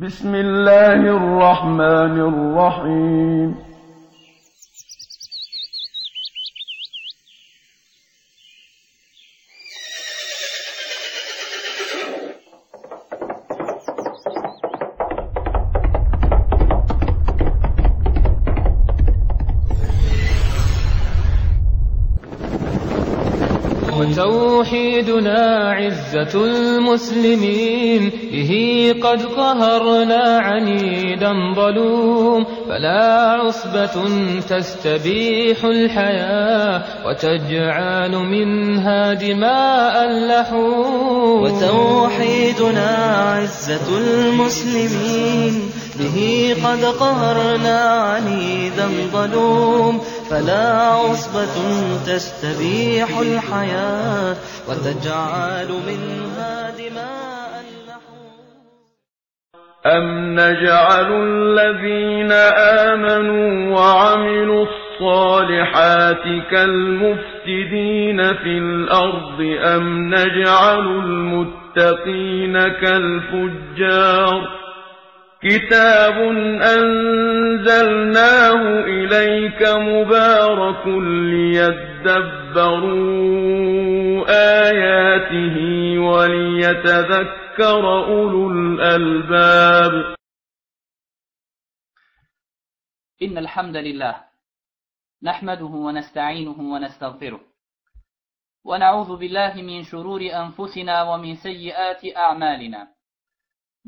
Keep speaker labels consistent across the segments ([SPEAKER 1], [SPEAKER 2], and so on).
[SPEAKER 1] بسم الله الرحمن الرحيم.
[SPEAKER 2] وتوحيدنا عزة المسلمين. به قد قهرنا عنيدا ظلوم. فلا عصبة تستبيح الحياة وتجعل منها دماء اللحوم
[SPEAKER 3] وتوحيدنا عزة المسلمين. به قد قهرنا عنيدا ظلوم. فلا عصبة تستبيح الحياة وتجعل منها دماء
[SPEAKER 1] أم نجعل الذين آمنوا وعملوا الصالحات كالمفسدين في الأرض أم نجعل المتقين كالفجار كتاب أنزلناه إليك مبارك ليدبروا آياته وليتذكر أولو الألباب.
[SPEAKER 4] إن الحمد لله نحمده ونستعينه ونستغفره. ونعوذ بالله من شرور أنفسنا ومن سيئات أعمالنا.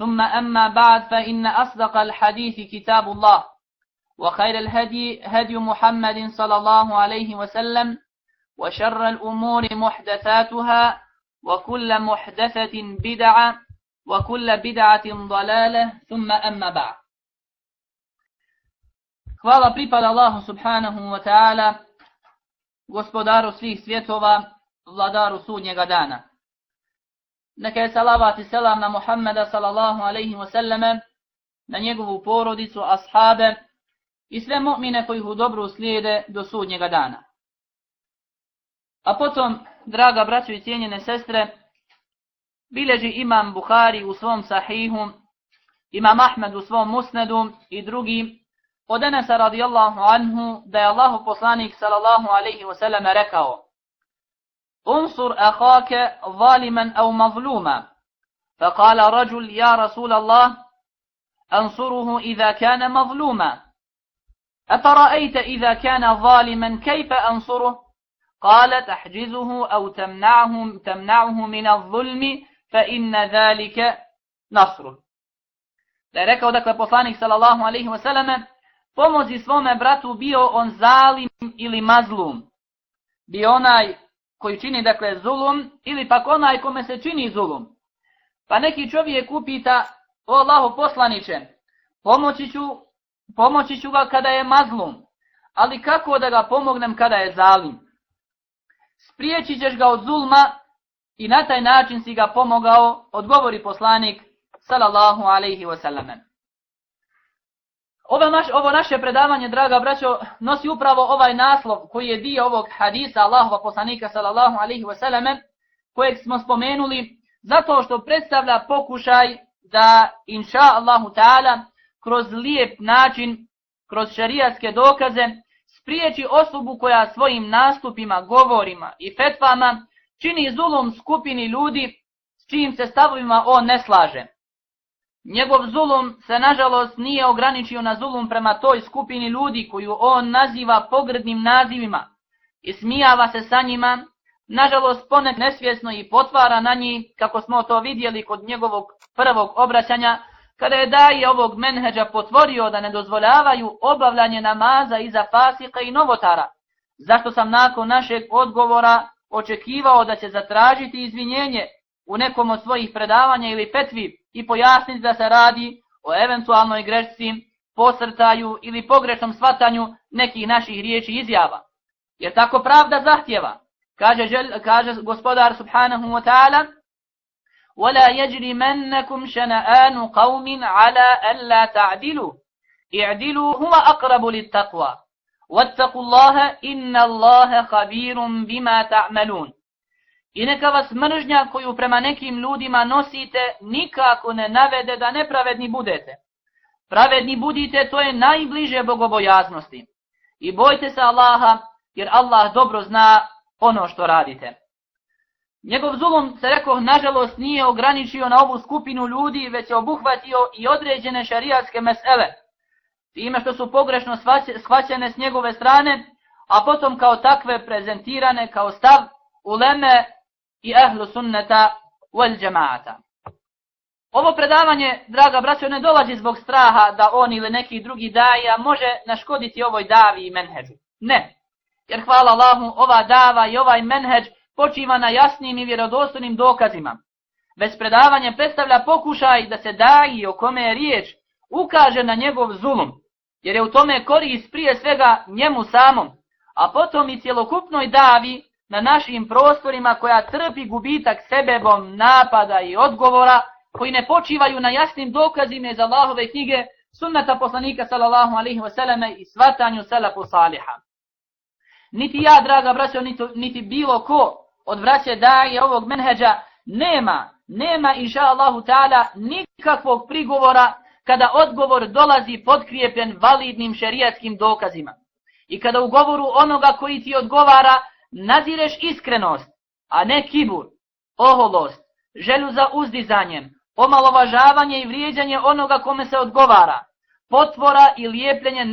[SPEAKER 4] ثم أما بعد فإن أصدق الحديث كتاب الله وخير الهدي هدي محمد صلى الله عليه وسلم وشر الأمور محدثاتها وكل محدثة بدعة وكل بدعة ضلالة ثم أما بعد Hvala pripada Allahu subhanahu wa ta'ala, gospodaru svih svjetova, vladaru sudnjega dana. Neka je salavat i selam na Muhammeda sallallahu alaihi wa sallame, na njegovu porodicu, ashabe i sve mu'mine koji u dobru slijede do sudnjega dana. A potom, draga braćo i cijenjene sestre, bileži imam Bukhari u svom sahihu, imam Ahmed u svom musnedu i drugi, od Enesa radijallahu anhu, da je Allahu poslanik sallallahu alaihi wa sallame rekao, انصر أخاك ظالما أو مظلوما. فقال رجل يا رسول الله أنصره إذا كان مظلوما. أفرأيت إذا كان ظالما كيف أنصره؟ قال تحجزه أو تمنعه, تمنعه من الظلم فإن ذلك نصره. Da je rekao, dakle, poslanik sallallahu alaihi wasallam, pomozi svome bratu bio on zalim ili mazlum. Bio onaj koji čini dakle zulum ili pak onaj kome se čini zulum. Pa neki čovjek upita, o Allahu poslaniće, pomoći ću, pomoći ću ga kada je mazlum, ali kako da ga pomognem kada je zalim? Sprijeći ćeš ga od zulma i na taj način si ga pomogao, odgovori poslanik, sallallahu alaihi wasallam. Ovo, naš, ovo naše predavanje, draga braćo, nosi upravo ovaj naslov koji je dio ovog hadisa Allahova poslanika sallallahu alaihi wasallame, kojeg smo spomenuli zato što predstavlja pokušaj da inša Allahu ta'ala kroz lijep način, kroz šarijatske dokaze spriječi osobu koja svojim nastupima, govorima i fetvama čini zulom skupini ljudi s čijim se stavovima on ne slaže. Njegov zulum se nažalost nije ograničio na zulum prema toj skupini ljudi koju on naziva pogrdnim nazivima i smijava se sa njima, nažalost ponek nesvjesno i potvara na njih, kako smo to vidjeli kod njegovog prvog obraćanja, kada je daje ovog menheđa potvorio da ne dozvoljavaju obavljanje namaza iza fasika i novotara. Zašto sam nakon našeg odgovora očekivao da će zatražiti izvinjenje u nekom od svojih predavanja ili petvi i pojasniti da se radi o eventualnoj grešci, posrtaju ili pogrešnom svatanju nekih naših riječi izjava. Jer tako pravda zahtjeva. Kaže, žel, kaže gospodar subhanahu wa ta'ala وَلَا يَجْرِمَنَّكُمْ شَنَآنُ قَوْمٍ عَلَىٰ أَلَّا تَعْدِلُوا اِعْدِلُوا هُوَ أَقْرَبُ لِلتَّقْوَى وَاتَّقُوا اللَّهَ إِنَّ اللَّهَ خَبِيرٌ بِمَا تَعْمَلُونَ I neka vas mržnja koju prema nekim ljudima nosite nikako ne navede da nepravedni budete. Pravedni budite, to je najbliže bogobojaznosti. I bojte se Allaha, jer Allah dobro zna ono što radite. Njegov zulum, se rekao, nažalost nije ograničio na ovu skupinu ljudi, već je obuhvatio i određene šarijatske mesele. Time što su pogrešno shvaćene s njegove strane, a potom kao takve prezentirane kao stav uleme i ehlu sunneta wal džemaata. Ovo predavanje, draga braćo, ne dolazi zbog straha da on ili neki drugi daja može naškoditi ovoj davi i menheđu. Ne. Jer hvala Allahu, ova dava i ovaj menheđ počiva na jasnim i vjerodostojnim dokazima. Bez predavanja predstavlja pokušaj da se daji o kome je riječ ukaže na njegov zulum, jer je u tome korist prije svega njemu samom, a potom i cjelokupnoj davi na našim prostorima koja trpi gubitak sebebom napada i odgovora koji ne počivaju na jasnim dokazima iz Allahove knjige sunnata poslanika sallallahu alaihi wasallam i svatanju salafu saliha. Niti ja, draga braćo, niti, niti bilo ko od vraće daje ovog menheđa nema, nema inša Allahu ta'ala nikakvog prigovora kada odgovor dolazi podkrijepljen validnim šerijatskim dokazima. I kada u govoru onoga koji ti odgovara nazireš iskrenost, a ne kibur, oholost, želju za uzdizanjem, omalovažavanje i vrijeđanje onoga kome se odgovara, potvora i lijepljenje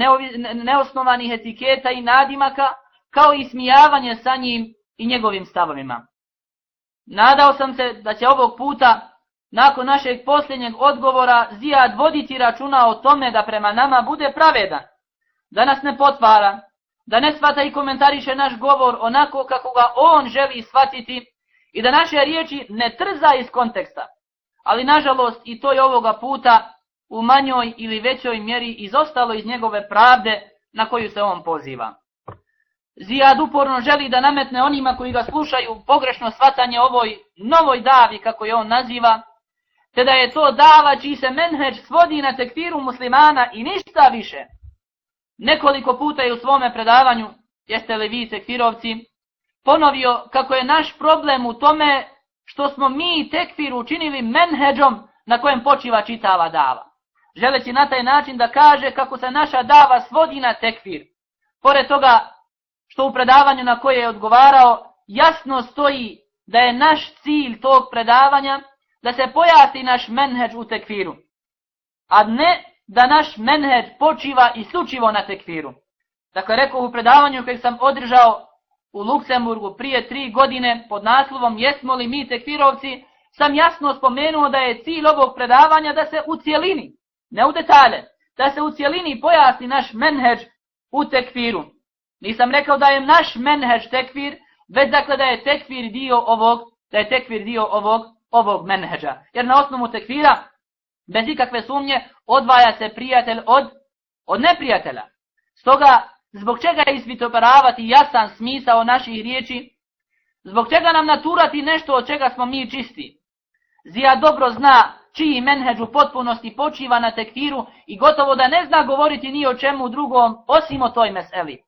[SPEAKER 4] neosnovanih etiketa i nadimaka, kao i smijavanje sa njim i njegovim stavovima. Nadao sam se da će ovog puta, nakon našeg posljednjeg odgovora, Zijad voditi računa o tome da prema nama bude pravedan, da nas ne potvara, da ne svata i komentariše naš govor onako kako ga on želi shvatiti i da naše riječi ne trza iz konteksta. Ali nažalost i to je ovoga puta u manjoj ili većoj mjeri izostalo iz njegove pravde na koju se on poziva. Zijad uporno želi da nametne onima koji ga slušaju pogrešno svatanje ovoj novoj davi, kako je on naziva, te da je to dava čiji se menheđ svodi na tekfiru muslimana i ništa više. Nekoliko puta je u svome predavanju, jeste li vi tekfirovci, ponovio kako je naš problem u tome što smo mi tekfir učinili menheđom na kojem počiva čitava dava. Želeći na taj način da kaže kako se naša dava svodi na tekfir. Pored toga što u predavanju na koje je odgovarao jasno stoji da je naš cilj tog predavanja da se pojasni naš menheđ u tekfiru. A ne da naš menheđ počiva isključivo na tekfiru. Dakle, rekao u predavanju kojeg sam održao u Luksemburgu prije tri godine pod naslovom Jesmo li mi tekfirovci, sam jasno spomenuo da je cilj ovog predavanja da se u cijelini, ne u detalje, da se u cijelini pojasni naš menheđ u tekfiru. Nisam rekao da je naš menheđ tekfir, već dakle da je tekfir dio ovog, da je tekfir dio ovog, ovog menheđa. Jer na osnovu tekfira, bez ikakve sumnje, odvaja se prijatelj od, od neprijatelja. Stoga, zbog čega je ispitoparavati jasan smisao naših riječi, zbog čega nam naturati nešto od čega smo mi čisti. Zija dobro zna čiji menheđ u potpunosti počiva na tekfiru i gotovo da ne zna govoriti ni o čemu drugom osim o toj meseli.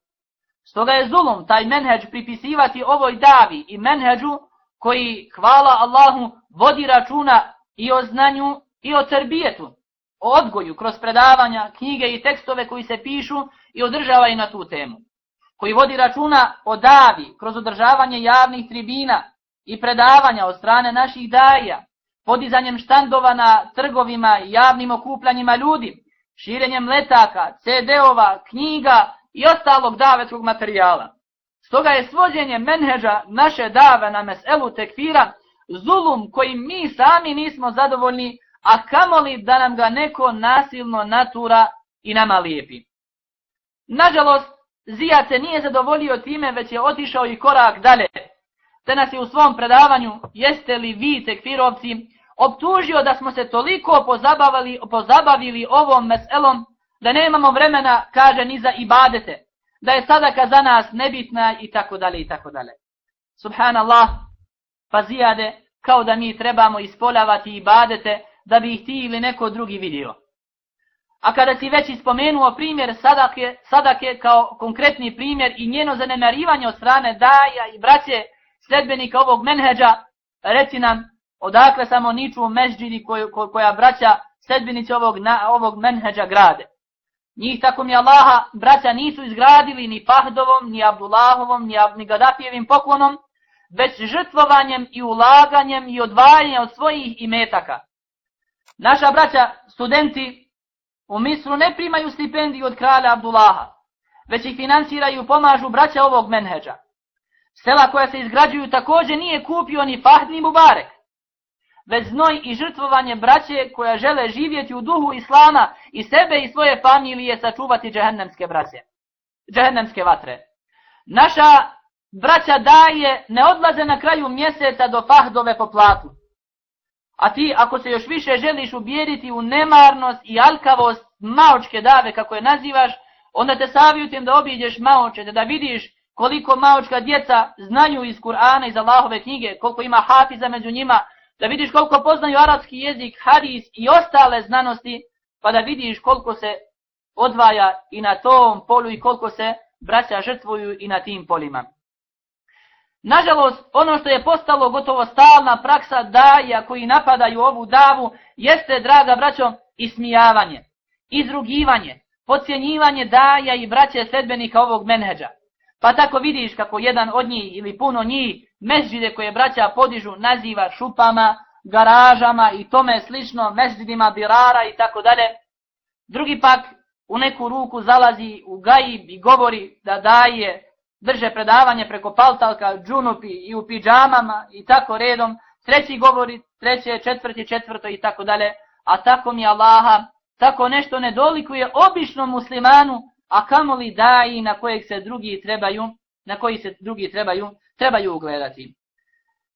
[SPEAKER 4] Stoga je zulum taj menheđ pripisivati ovoj davi i menheđu koji, hvala Allahu, vodi računa i o znanju i o terbijetu, o odgoju kroz predavanja, knjige i tekstove koji se pišu i održava i na tu temu. Koji vodi računa o davi kroz održavanje javnih tribina i predavanja od strane naših daja, podizanjem štandova na trgovima i javnim okupljanjima ljudi, širenjem letaka, CD-ova, knjiga i ostalog davetskog materijala. Stoga je svođenje menheđa naše dave na meselu tekfira zulum kojim mi sami nismo zadovoljni, a kamoli da nam ga neko nasilno natura i nama lijepi. Nažalost, Zijad se nije zadovoljio time, već je otišao i korak dalje. Te nas je u svom predavanju, jeste li vi tekfirovci, optužio da smo se toliko pozabavili, pozabavili ovom meselom, da nemamo vremena, kaže, ni za ibadete, da je sadaka za nas nebitna i tako dalje i tako dalje. Subhanallah, pa zijade, kao da mi trebamo ispoljavati ibadete, da bi ih ti ili neko drugi vidio. A kada si već ispomenuo primjer sadake, sadake kao konkretni primjer i njeno zanemarivanje od strane daja i braće sledbenika ovog menheđa, reci nam odakle samo niču u mežđini koj, koja braća sledbenici ovog, na, ovog menheđa grade. Njih tako mi Allaha braća nisu izgradili ni Pahdovom, ni Abdullahovom, ni, ni Gaddafijevim poklonom, već žrtvovanjem i ulaganjem i odvajanjem od svojih imetaka. Naša braća, studenti, u Misru ne primaju stipendiju od kralja Abdullaha, već ih finansiraju pomažu braća ovog menheđa. Sela koja se izgrađuju također nije kupio ni Fahd ni Mubarek, već znoj i žrtvovanje braće koja žele živjeti u duhu Islama i sebe i svoje familije sačuvati džehennemske braće, džehennemske vatre. Naša braća daje ne odlaze na kraju mjeseca do Fahdove po platu. A ti, ako se još više želiš ubijediti u nemarnost i alkavost maočke dave, kako je nazivaš, onda te savjetujem da obiđeš maoče, da vidiš koliko maočka djeca znaju iz Kur'ana, iz Allahove knjige, koliko ima hafiza među njima, da vidiš koliko poznaju arapski jezik, hadis i ostale znanosti, pa da vidiš koliko se odvaja i na tom polu i koliko se braća žrtvuju i na tim polima. Nažalost, ono što je postalo gotovo stalna praksa daja koji napadaju ovu davu, jeste, draga braćo, ismijavanje, izrugivanje, pocijenjivanje daja i braće sledbenika ovog menheđa. Pa tako vidiš kako jedan od njih ili puno njih mezđide koje braća podižu naziva šupama, garažama i tome slično, mezđidima birara i tako dalje. Drugi pak u neku ruku zalazi u gajib i govori da daje drže predavanje preko paltalka, džunupi i u pijamama i tako redom, treći govori, treće, četvrti, četvrto i tako dalje, a tako mi Allaha, tako nešto ne dolikuje običnom muslimanu, a kamoli daji na kojeg se drugi trebaju, na koji se drugi trebaju, trebaju ugledati.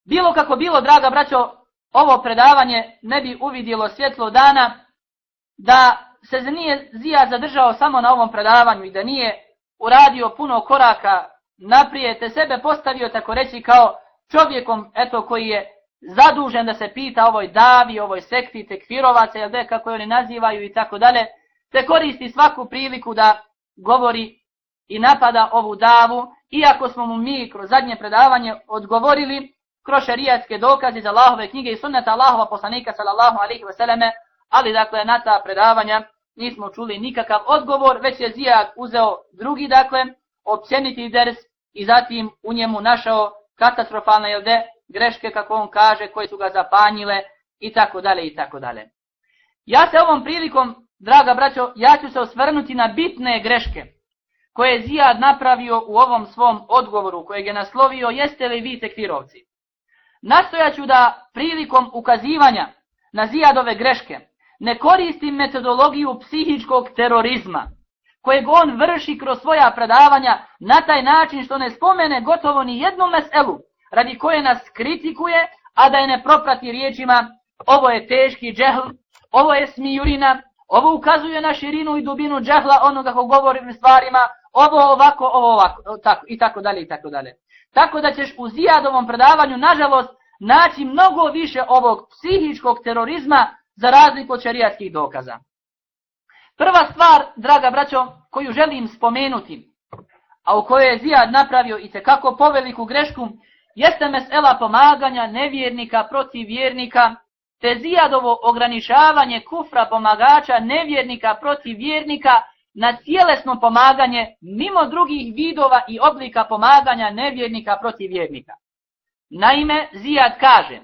[SPEAKER 4] Bilo kako bilo, draga braćo, ovo predavanje ne bi uvidjelo svjetlo dana da se nije Zija zadržao samo na ovom predavanju i da nije uradio puno koraka naprijete sebe postavio tako reći kao čovjekom eto koji je zadužen da se pita ovoj davi, ovoj sekti, tekfirovaca, jel de, kako je oni nazivaju i tako dalje, te koristi svaku priliku da govori i napada ovu davu, iako smo mu mi kroz zadnje predavanje odgovorili kroz šarijatske dokaze za Allahove knjige i sunneta Allahova poslanika sallallahu alaihi veseleme, ali dakle na ta predavanja nismo čuli nikakav odgovor, već je Zijak uzeo drugi, dakle, općeniti ders i zatim u njemu našao katastrofalne jel de, greške, kako on kaže, koje su ga zapanjile i tako dalje i tako dalje. Ja se ovom prilikom, draga braćo, ja ću se osvrnuti na bitne greške koje je Zijad napravio u ovom svom odgovoru kojeg je naslovio jeste li vi tekfirovci. Nastojaću da prilikom ukazivanja na Zijadove greške ne koristim metodologiju psihičkog terorizma, kojeg on vrši kroz svoja predavanja na taj način što ne spomene gotovo ni jednu meselu radi koje nas kritikuje, a da je ne proprati riječima ovo je teški džehl, ovo je smijurina, ovo ukazuje na širinu i dubinu džehla onoga ko govori stvarima, ovo ovako, ovo ovako, tako, i tako dalje, i tako dalje. Tako da ćeš u Zijadovom predavanju, nažalost, naći mnogo više ovog psihičkog terorizma za razliku od šarijatskih dokaza. Prva stvar, draga braćo, koju želim spomenuti, a u kojoj je Zijad napravio i kako poveliku grešku, jeste mesela pomaganja nevjernika protiv vjernika, te Zijadovo ograničavanje kufra pomagača nevjernika protiv vjernika na cijelesno pomaganje mimo drugih vidova i oblika pomaganja nevjernika protiv vjernika. Naime, Zijad kaže,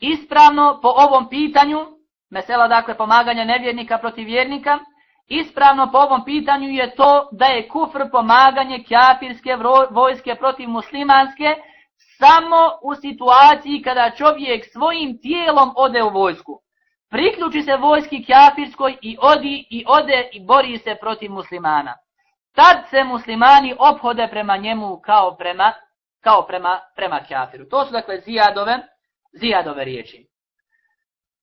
[SPEAKER 4] ispravno po ovom pitanju, mesela dakle pomaganja nevjernika protiv vjernika, ispravno po ovom pitanju je to da je kufr pomaganje kjafirske vojske protiv muslimanske samo u situaciji kada čovjek svojim tijelom ode u vojsku. Priključi se vojski kjafirskoj i odi i ode i bori se protiv muslimana. Tad se muslimani obhode prema njemu kao prema, kao prema, prema kjafiru. To su dakle zijadove, zijadove riječi.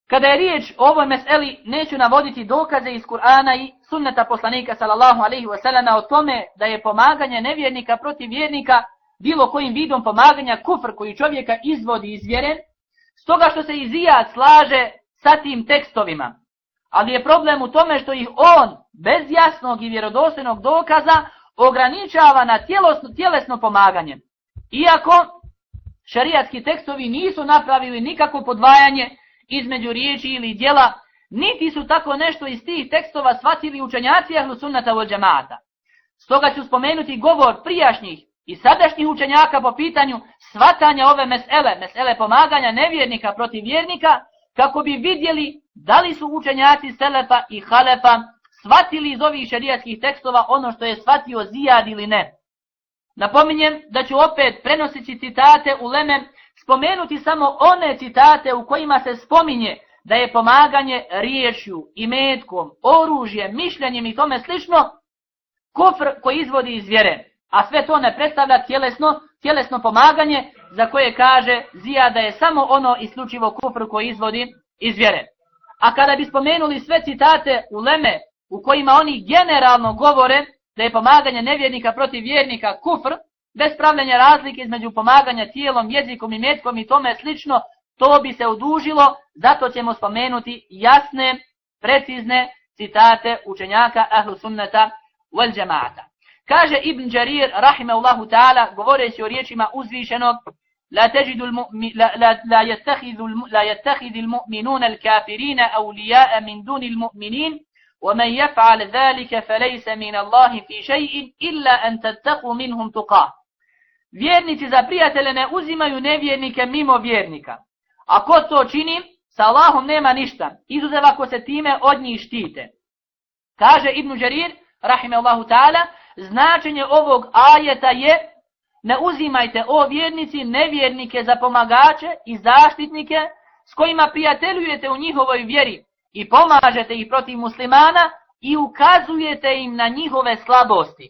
[SPEAKER 4] Kada je riječ o ovoj meseli, neću navoditi dokaze iz Kur'ana i sunneta poslanika sallallahu alaihi wasallam o tome da je pomaganje nevjernika protiv vjernika bilo kojim vidom pomaganja kufr koji čovjeka izvodi iz vjere, stoga što se i slaže sa tim tekstovima. Ali je problem u tome što ih on, bez jasnog i vjerodostojnog dokaza, ograničava na tjelosno, tjelesno pomaganje. Iako šarijatski tekstovi nisu napravili nikako podvajanje između riječi ili djela, niti su tako nešto iz tih tekstova shvatili učenjaci ahlu sunnata vol džemata. Stoga ću spomenuti govor prijašnjih i sadašnjih učenjaka po pitanju svatanja ove mesele, mesele pomaganja nevjernika protiv vjernika, kako bi vidjeli da li su učenjaci Selefa i Halefa shvatili iz ovih šarijatskih tekstova ono što je shvatio Zijad ili ne. Napominjem da ću opet prenositi citate u Leme spomenuti samo one citate u kojima se spominje da je pomaganje riječju, imetkom, oružjem, mišljenjem i tome slično kufr koji izvodi iz vjere. A sve to ne predstavlja tjelesno, tjelesno pomaganje za koje kaže Zija da je samo ono isključivo kufr koji izvodi iz vjere. A kada bi spomenuli sve citate u Leme u kojima oni generalno govore da je pomaganje nevjernika protiv vjernika kufr, bez pravljenja razlike između pomaganja tijelom, jezikom i metkom i tome slično, to bi se udužilo, zato ćemo spomenuti jasne, precizne citate učenjaka ahlu sunnata wal džemata. Kaže Ibn Đarir, rahimahullahu ta'ala, govoreći o riječima uzvišenog, لا تجد المؤمن لا, لا, لا يتخذ الم... لا يتخذ المؤمنون الكافرين أولياء من دون المؤمنين ومن يفعل ذلك فليس من الله في شيء إلا أن تتقوا منهم تقاه Vjernici za prijatelje ne uzimaju nevjernike mimo vjernika. A ko to čini, sa Allahom nema ništa, izuzev ako se time od njih štite. Kaže Ibn Đarir, rahime Allahu ta'ala, značenje ovog ajeta je ne uzimajte o vjernici nevjernike za pomagače i zaštitnike s kojima prijateljujete u njihovoj vjeri i pomažete ih protiv muslimana i ukazujete im na njihove slabosti.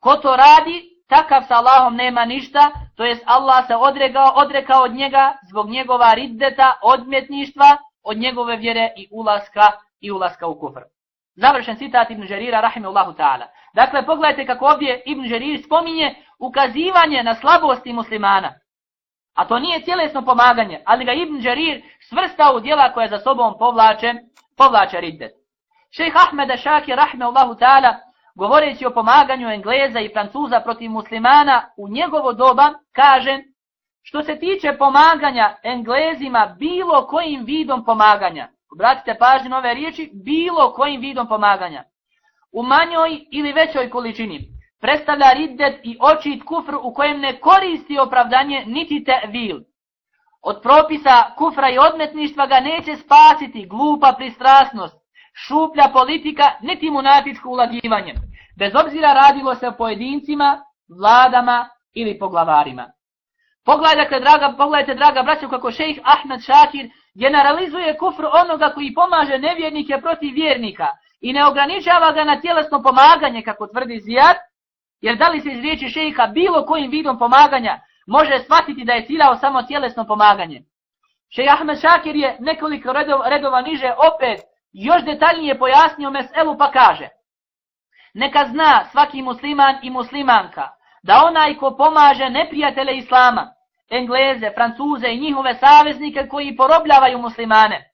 [SPEAKER 4] Ko to radi, takav sa Allahom nema ništa, to jest Allah se odregao, odrekao od njega zbog njegova riddeta, odmjetništva, od njegove vjere i ulaska i ulaska u kufr. Završen citat Ibn Žerira, rahimahullahu ta'ala. Dakle, pogledajte kako ovdje Ibn Žerir spominje ukazivanje na slabosti muslimana. A to nije tjelesno pomaganje, ali ga Ibn Žerir svrsta u dijela koje za sobom povlače, povlače riddet. Šejh Ahmeda Šakir, rahmeullahu ta'ala, govoreći o pomaganju Engleza i Francuza protiv muslimana u njegovo doba, kaže što se tiče pomaganja Englezima bilo kojim vidom pomaganja, obratite pažnju na ove riječi, bilo kojim vidom pomaganja, u manjoj ili većoj količini, predstavlja riddet i očit kufr u kojem ne koristi opravdanje niti te vil. Od propisa kufra i odmetništva ga neće spasiti glupa pristrasnost, šuplja politika, niti munatičko ulagivanje, bez obzira radilo se o pojedincima, vladama ili poglavarima. Pogledajte, draga, pogledajte, draga braćo, kako šejh Ahmed Šakir generalizuje kufr onoga koji pomaže nevjernike protiv vjernika i ne ograničava ga na tjelesno pomaganje, kako tvrdi Zijad, jer da li se iz riječi šejha bilo kojim vidom pomaganja može shvatiti da je ciljao samo tjelesno pomaganje. Šejh Ahmed Šakir je nekoliko redova, redova niže opet još detaljnije pojasnio meselu pa kaže Neka zna svaki musliman i muslimanka da onaj ko pomaže neprijatele Islama, Engleze, Francuze i njihove saveznike koji porobljavaju muslimane,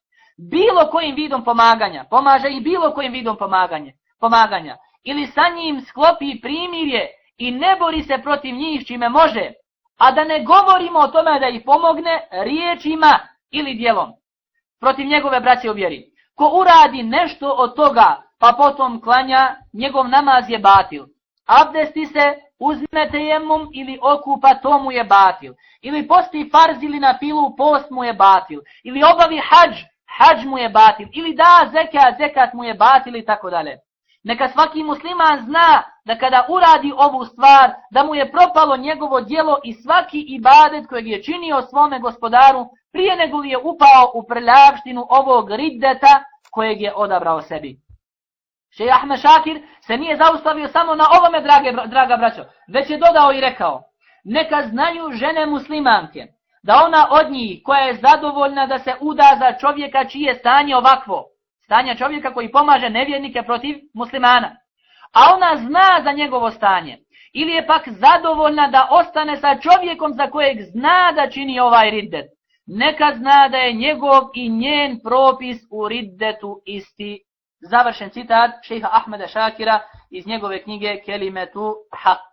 [SPEAKER 4] bilo kojim vidom pomaganja, pomaže i bilo kojim vidom pomaganja, pomaganja, ili sa njim sklopi primirje i ne bori se protiv njih čime može, a da ne govorimo o tome da ih pomogne riječima ili dijelom protiv njegove braće u vjeri. Ko uradi nešto od toga, pa potom klanja, njegov namaz je batil. abdesti se, uzme tejemum ili okupa, to mu je batil. Ili posti farz ili na filu, post mu je batil. Ili obavi hađ, hađ mu je batil. Ili da zekat, zekat mu je batil i tako dalje. Neka svaki musliman zna da kada uradi ovu stvar, da mu je propalo njegovo dijelo i svaki ibadet kojeg je činio svome gospodaru, prije nego li je upao u prljavštinu ovog riddeta kojeg je odabrao sebi. Šej Ahmed Šakir se nije zaustavio samo na ovome, drage, draga braćo, već je dodao i rekao, neka znaju žene muslimanke, da ona od njih koja je zadovoljna da se uda za čovjeka čije stanje ovakvo, stanje čovjeka koji pomaže nevjernike protiv muslimana, a ona zna za njegovo stanje, ili je pak zadovoljna da ostane sa čovjekom za kojeg zna da čini ovaj riddet, neka zna da je njegov i njen propis u riddetu isti. Završen citat šeha Ahmeda Šakira iz njegove knjige Kelimetu Haq.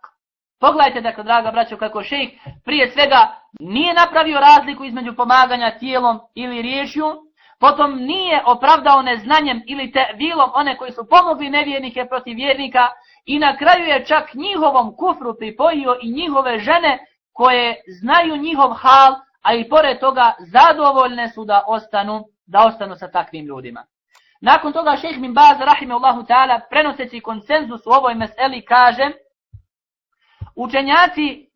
[SPEAKER 4] Pogledajte, dakle, draga braćo, kako šejh prije svega nije napravio razliku između pomaganja tijelom ili riješju, potom nije opravdao neznanjem ili te vilom one koji su pomogli nevjernike protiv vjernika i na kraju je čak njihovom kufru pripojio i njihove žene koje znaju njihov hal, a i pored toga zadovoljne su da ostanu, da ostanu sa takvim ljudima. Nakon toga šeheh min Baz, rahimahullahu ta'ala, prenoseći konsenzus u ovoj meseli, kaže Učenjaci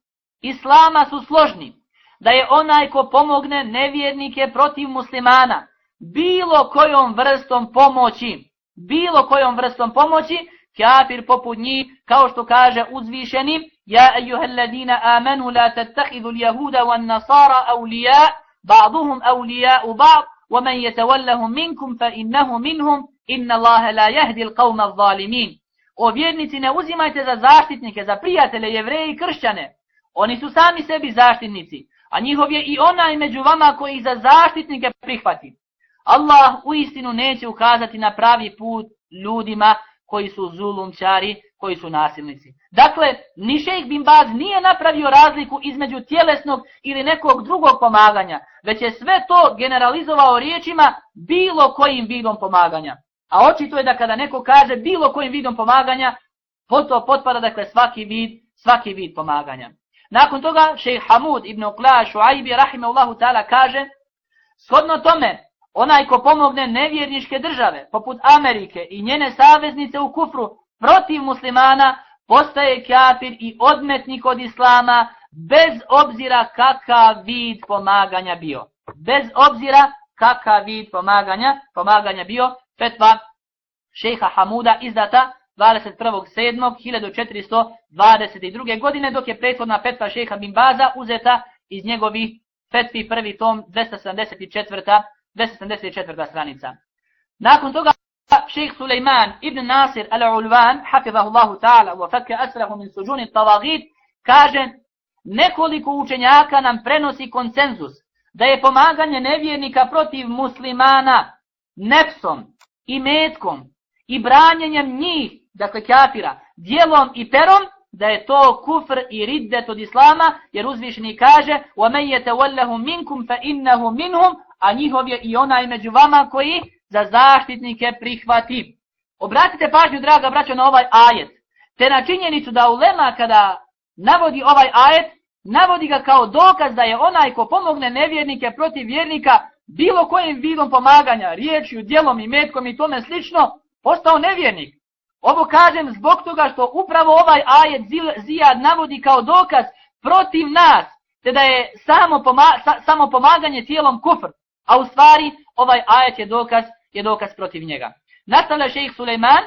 [SPEAKER 4] Islama su složni da je onaj ko pomogne nevjernike protiv muslimana bilo kojom vrstom pomoći, bilo kojom vrstom pomoći, kafir poput njih, kao što kaže uzvišeni, Ja ejuhel ladina amanu la tattahidu ljahuda wan nasara awlija, ba'duhum awlija u ba'd, ومن يتولهم منكم فإنه منهم إن الله لا يهدي القوم الظالمين O vjernici ne uzimajte za zaštitnike, za prijatelje, jevreje i kršćane. Oni su sami sebi zaštitnici, a njihov je i onaj među vama koji ih za zaštitnike prihvati. Allah u istinu neće ukazati na pravi put ljudima koji su zulumčari, koji su nasilnici. Dakle, ni šejh bin Baz nije napravio razliku između tjelesnog ili nekog drugog pomaganja, već je sve to generalizovao riječima bilo kojim vidom pomaganja. A očito je da kada neko kaže bilo kojim vidom pomaganja, to potpada dakle svaki vid, svaki vid pomaganja. Nakon toga šejh Hamud ibn Uqla Šuajbi rahimahullahu ta'ala kaže, shodno tome, onaj ko pomogne nevjerniške države, poput Amerike i njene saveznice u kufru protiv muslimana, postaje kafir i odmetnik od islama, bez obzira kakav vid pomaganja bio. Bez obzira kakav vid pomaganja, pomaganja bio, fetva šeha Hamuda izdata 21.7.1422. godine, dok je prethodna fetva šeha Bimbaza uzeta iz njegovih fetvi prvi tom 274. 274. stranica. Nakon toga šejh Sulejman ibn Nasir al-Ulvan, hafizahullahu ta'ala, wa fakka asrahu min suđuni tavagid, kaže, nekoliko učenjaka nam prenosi konsenzus da je pomaganje nevjernika protiv muslimana nefsom i metkom i branjenjem njih, dakle kafira, dijelom i perom, da je to kufr i riddet od islama, jer uzvišeni kaže وَمَنْ يَتَوَلَّهُمْ مِنْكُمْ فَإِنَّهُ مِنْهُمْ a njihov je i onaj među vama koji za zaštitnike prihvati. Obratite pažnju, draga braćo, na ovaj ajet. Te na činjenicu da ulema kada navodi ovaj ajet, navodi ga kao dokaz da je onaj ko pomogne nevjernike protiv vjernika bilo kojim vidom pomaganja, riječju, djelom i metkom i tome slično, postao nevjernik. Ovo kažem zbog toga što upravo ovaj ajet Zijad navodi kao dokaz protiv nas, te da je samo, poma sa, samo pomaganje tijelom kufr. A u stvari ovaj ajet je dokaz, je dokaz protiv njega. Nastavlja šejh Sulejman,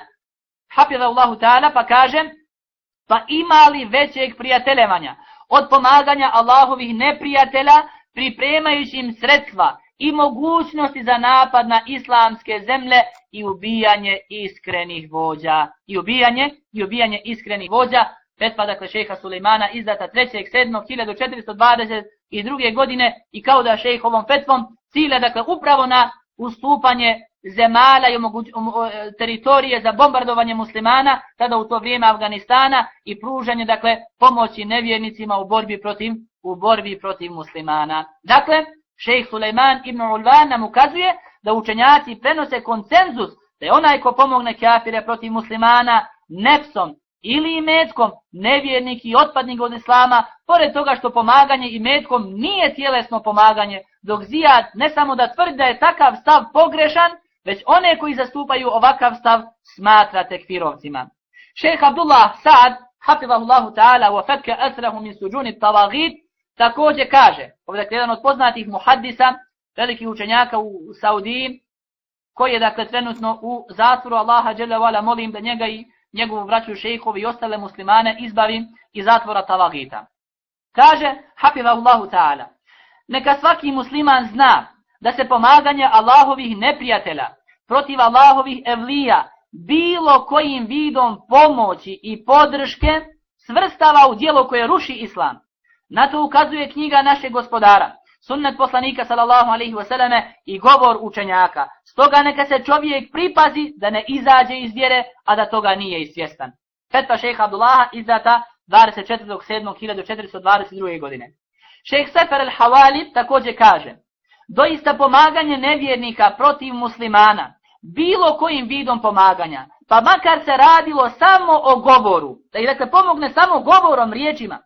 [SPEAKER 4] hapjeva Allahu ta'ala, pa kaže, pa ima li većeg prijateljevanja od pomaganja Allahovih neprijatelja pripremajući im sredstva i mogućnosti za napad na islamske zemlje i ubijanje iskrenih vođa. I ubijanje, i ubijanje iskrenih vođa. Petva, dakle, šeha Sulejmana izdata 3.7.1422. godine i kao da šejh ovom petvom cilja, dakle, upravo na ustupanje zemala i teritorije za bombardovanje muslimana, tada u to vrijeme Afganistana i pružanje, dakle, pomoći nevjernicima u borbi protiv, u borbi protiv muslimana. Dakle, šejh Suleiman ibn Ulvan nam ukazuje da učenjaci prenose konsenzus da je onaj ko pomogne kafire protiv muslimana nefsom ili imetkom nevjernik i otpadnik od islama, pored toga što pomaganje imetkom nije tjelesno pomaganje, dok Zijad ne samo da tvrdi da je takav stav pogrešan, već one koji zastupaju ovakav stav smatra tekfirovcima. Šejh Abdullah Sa'ad, hafizahullahu ta'ala, wa fetke asrahu min suđuni tavagid, također kaže, ovdje je jedan od poznatih muhaddisa, velikih učenjaka u Saudiji, koji je dakle trenutno u zatvoru Allaha dželle molim da njega i njegovu braću šejhovi i ostale muslimane izbavi iz zatvora Tavagita. Kaže, hafizahullahu ta'ala, neka svaki musliman zna da se pomaganje Allahovih neprijatelja protiv Allahovih evlija bilo kojim vidom pomoći i podrške svrstava u dijelo koje ruši islam. Na to ukazuje knjiga našeg gospodara, sunnet poslanika sallallahu alaihi wasallam i govor učenjaka. Stoga neka se čovjek pripazi da ne izađe iz vjere, a da toga nije isvjestan. Fetva šeha Abdullaha izdata 24.7.1422. godine. Šejh Sefer al-Havalib također kaže, doista pomaganje nevjernika protiv muslimana, bilo kojim vidom pomaganja, pa makar se radilo samo o govoru, da ih dakle pomogne samo govorom riječima,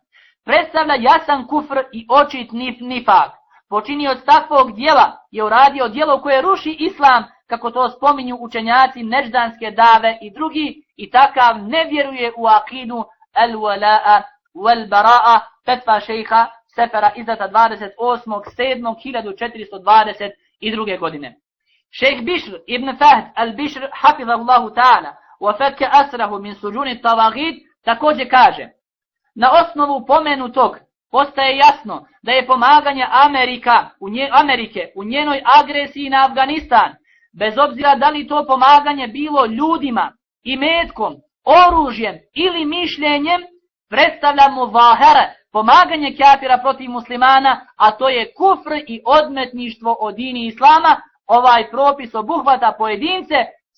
[SPEAKER 4] predstavlja jasan kufr i očit nif, nifak. Počinio od takvog dijela je uradio dijelo koje ruši islam, kako to spominju učenjaci neždanske dave i drugi, i takav ne vjeruje u akidu al-wala'a wal-bara'a, petva šeha Sefera izdata 28.7.1422. godine. Šejh Bišr ibn Fahd al-Bišr hafizallahu ta'ala wa afetke asrahu min suđuni tavagid također kaže Na osnovu pomenutog postaje jasno da je pomaganje Amerika, u nje, Amerike u njenoj agresiji na Afganistan, bez obzira da li to pomaganje bilo ljudima, i metkom, oružjem ili mišljenjem, predstavlja mu vahere, pomaganje kafira protiv muslimana, a to je kufr i odmetništvo od dini islama, ovaj propis obuhvata pojedince,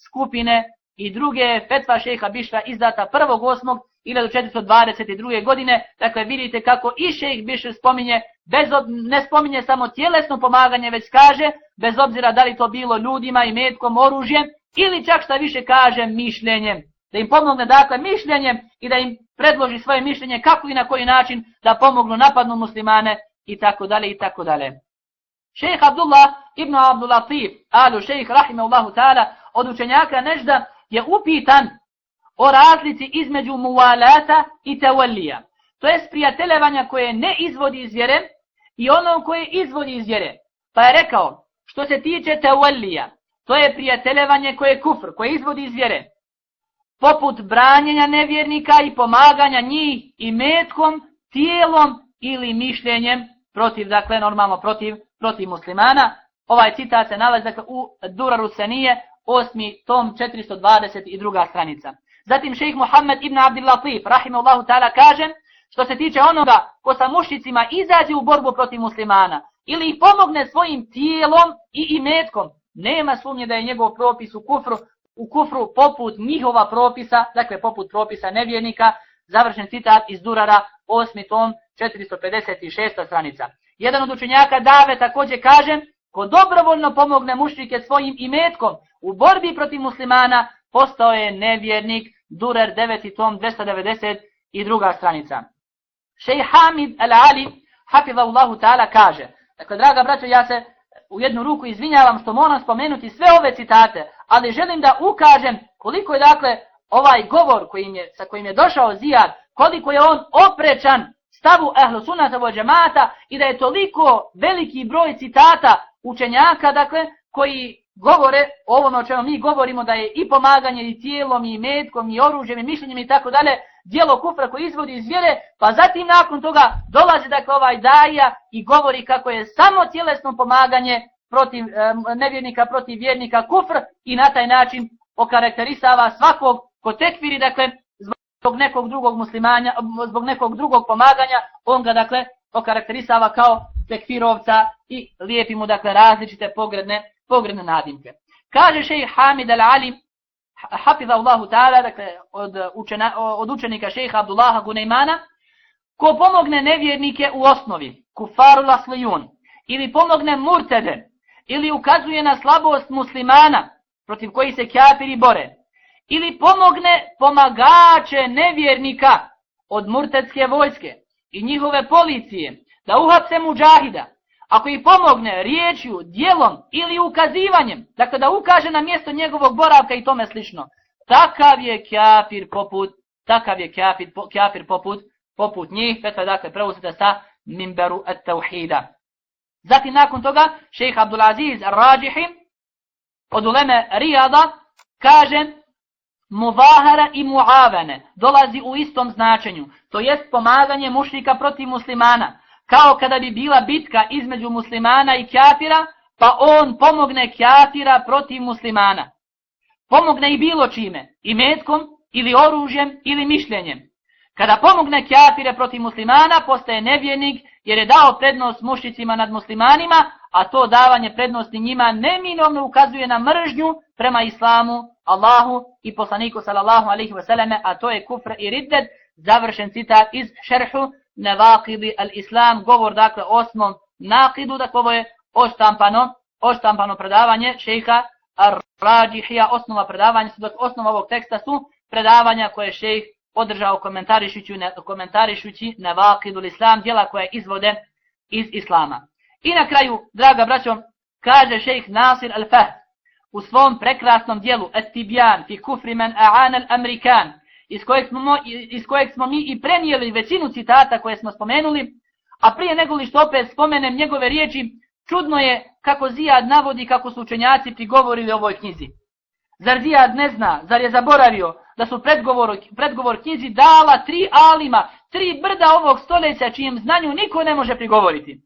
[SPEAKER 4] skupine i druge fetva šeha Bišra izdata 1.8.1422. godine. Dakle, vidite kako i šejh Bišr spominje, bez ob... ne spominje samo tjelesno pomaganje, već kaže, bez obzira da li to bilo ljudima i metkom, oružjem, ili čak šta više kaže mišljenjem. Da im pomogne dakle mišljenjem i da im predloži svoje mišljenje kako i na koji način da pomognu napadnu muslimane i tako dalje i tako dalje. Šejh Abdullah ibn Abdul Latif, alu šejh rahimehullahu ta'ala, od učenjaka nežda je upitan o razlici između muvalata i tawallija. To je sprijateljevanja koje ne izvodi iz vjere i ono koje izvodi iz vjere. Pa je rekao, što se tiče tawallija, to je prijateljevanje koje je kufr, koje izvodi iz vjere. Poput branjenja nevjernika i pomaganja njih i metkom, tijelom ili mišljenjem protiv, dakle, normalno protiv, protiv muslimana. Ovaj citat se nalazi dakle, u Duraru Senije, osmi tom 422. stranica. Zatim šejh Muhammed ibn Abdul Latif, rahimahullahu ta'ala, kaže, što se tiče onoga ko sa mušicima izađe u borbu protiv muslimana, ili ih pomogne svojim tijelom i imetkom, nema sumnje da je njegov propis u kufru, u kufru poput njihova propisa, dakle poput propisa nevjernika, završen citat iz Durara, 8. tom, 456. stranica. Jedan od učenjaka Dave također kaže, ko dobrovoljno pomogne mušrike svojim imetkom u borbi protiv muslimana, postao je nevjernik, Durer 9. tom, 292. stranica. Šej Hamid al-Ali, hafizahullahu ta'ala, kaže, dakle, draga braćo, ja se u jednu ruku izvinjavam što moram spomenuti sve ove citate, ali želim da ukažem koliko je dakle ovaj govor kojim je, sa kojim je došao Zijad, koliko je on oprečan stavu ehlu sunata džemata i da je toliko veliki broj citata učenjaka, dakle, koji govore o ovom o čemu mi govorimo da je i pomaganje i tijelom i metkom i oružjem i mišljenjem i tako dalje, dijelo kufra koji izvodi iz vjere, pa zatim nakon toga dolazi dakle ovaj daja i govori kako je samo tjelesno pomaganje protiv e, nevjernika, protiv vjernika kufr i na taj način okarakterisava svakog ko tekfiri, dakle, zbog nekog drugog muslimanja, zbog nekog drugog pomaganja, on ga dakle okarakterisava kao tekfirovca i lijepi mu dakle različite pogredne, pogredne nadimke. Kaže šeji Hamid al-Ali, hafiza Allahu ta'ala, dakle, od, eh, učena, od učenika šeha Abdullaha Guneimana, ko pomogne nevjernike u osnovi, kufaru laslijun, ili pomogne murtede, ili ukazuje na slabost muslimana, protiv koji se kjapiri bore, ili pomogne pomagače nevjernika od murtetske vojske i njihove policije da uhapse muđahida, ako ih pomogne riječju, dijelom ili ukazivanjem, dakle da ukaže na mjesto njegovog boravka i tome slično, takav je kafir poput, takav je kafir, kafir poput, poput njih, fetva dakle preuzete sa mimberu et tauhida. Zatim nakon toga, šejh Abdulaziz Rađihi, od uleme Rijada, kaže, muvahara i muavene dolazi u istom značenju, to jest pomaganje mušnika protiv muslimana, kao kada bi bila bitka između muslimana i kjafira, pa on pomogne kjafira protiv muslimana. Pomogne i bilo čime, i metkom, ili oružjem, ili mišljenjem. Kada pomogne kjafire protiv muslimana, postaje nevjernik, jer je dao prednost mušicima nad muslimanima, a to davanje prednosti njima neminovno ukazuje na mržnju prema islamu, Allahu i poslaniku sallallahu alaihi wasallam, a to je kufr i riddet, završen citat iz šerhu nevakidi al-islam, govor dakle osmom nakidu, dakle ovo je oštampano, oštampano predavanje šejha Ar-Rađihija, osnova predavanja, dakle osnova ovog teksta su predavanja koje šejh održao komentarišući, ne, komentarišući nevakidu al-islam, djela koje izvode iz islama. I na kraju, draga braćo, kaže šejh Nasir al-Fahd u svom prekrasnom dijelu Et-Tibjan fi kufri men a'an al-Amerikan, iz kojeg, smo, iz kojeg smo mi i prenijeli većinu citata koje smo spomenuli, a prije nego li što opet spomenem njegove riječi, čudno je kako Zijad navodi kako su učenjaci prigovorili ovoj knjizi. Zar Zijad ne zna, zar je zaboravio da su predgovor, predgovor knjizi dala tri alima, tri brda ovog stoljeća čijem znanju niko ne može prigovoriti.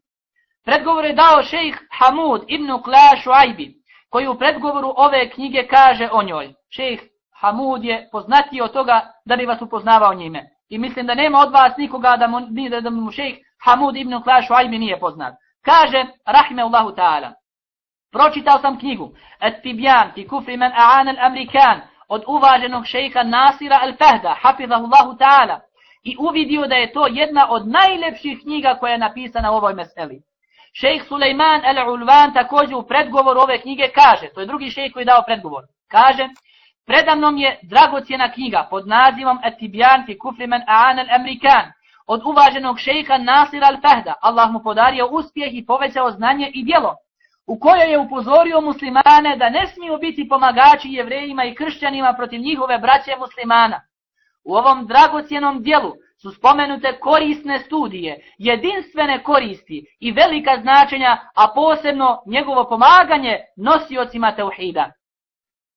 [SPEAKER 4] Predgovor je dao šejh Hamud ibn Klašu Ajbi, koji u predgovoru ove knjige kaže o njoj. Šejh Hamud je poznatiji od toga da bi vas upoznavao njime. I mislim da nema od vas nikoga da mu, da, da mu šejh Hamud ibn Klašu Ajmi nije poznat. Kaže, rahmeullahu ta'ala, pročitao sam knjigu, Et Tibjan, ti kufri men a'an al-Amerikan, od uvaženog šejha Nasira al-Fahda, hafizahullahu ta'ala, i uvidio da je to jedna od najlepših knjiga koja je napisana u ovoj meseli. Šejh Sulejman al-Ulvan također u predgovoru ove knjige kaže, to je drugi šejh koji je dao predgovor, kaže, predamnom je dragocjena knjiga pod nazivom Et-Tibjan fi kufri men a'an al-Amerikan, od uvaženog šejha Nasira al-Fahda, Allah mu podario uspjeh i povećao znanje i djelo, u kojoj je upozorio muslimane da ne smiju biti pomagači jevrejima i kršćanima protiv njihove braće muslimana. U ovom dragocjenom dijelu su spomenute korisne studije, jedinstvene koristi i velika značenja, a posebno njegovo pomaganje nosiocima teuhida.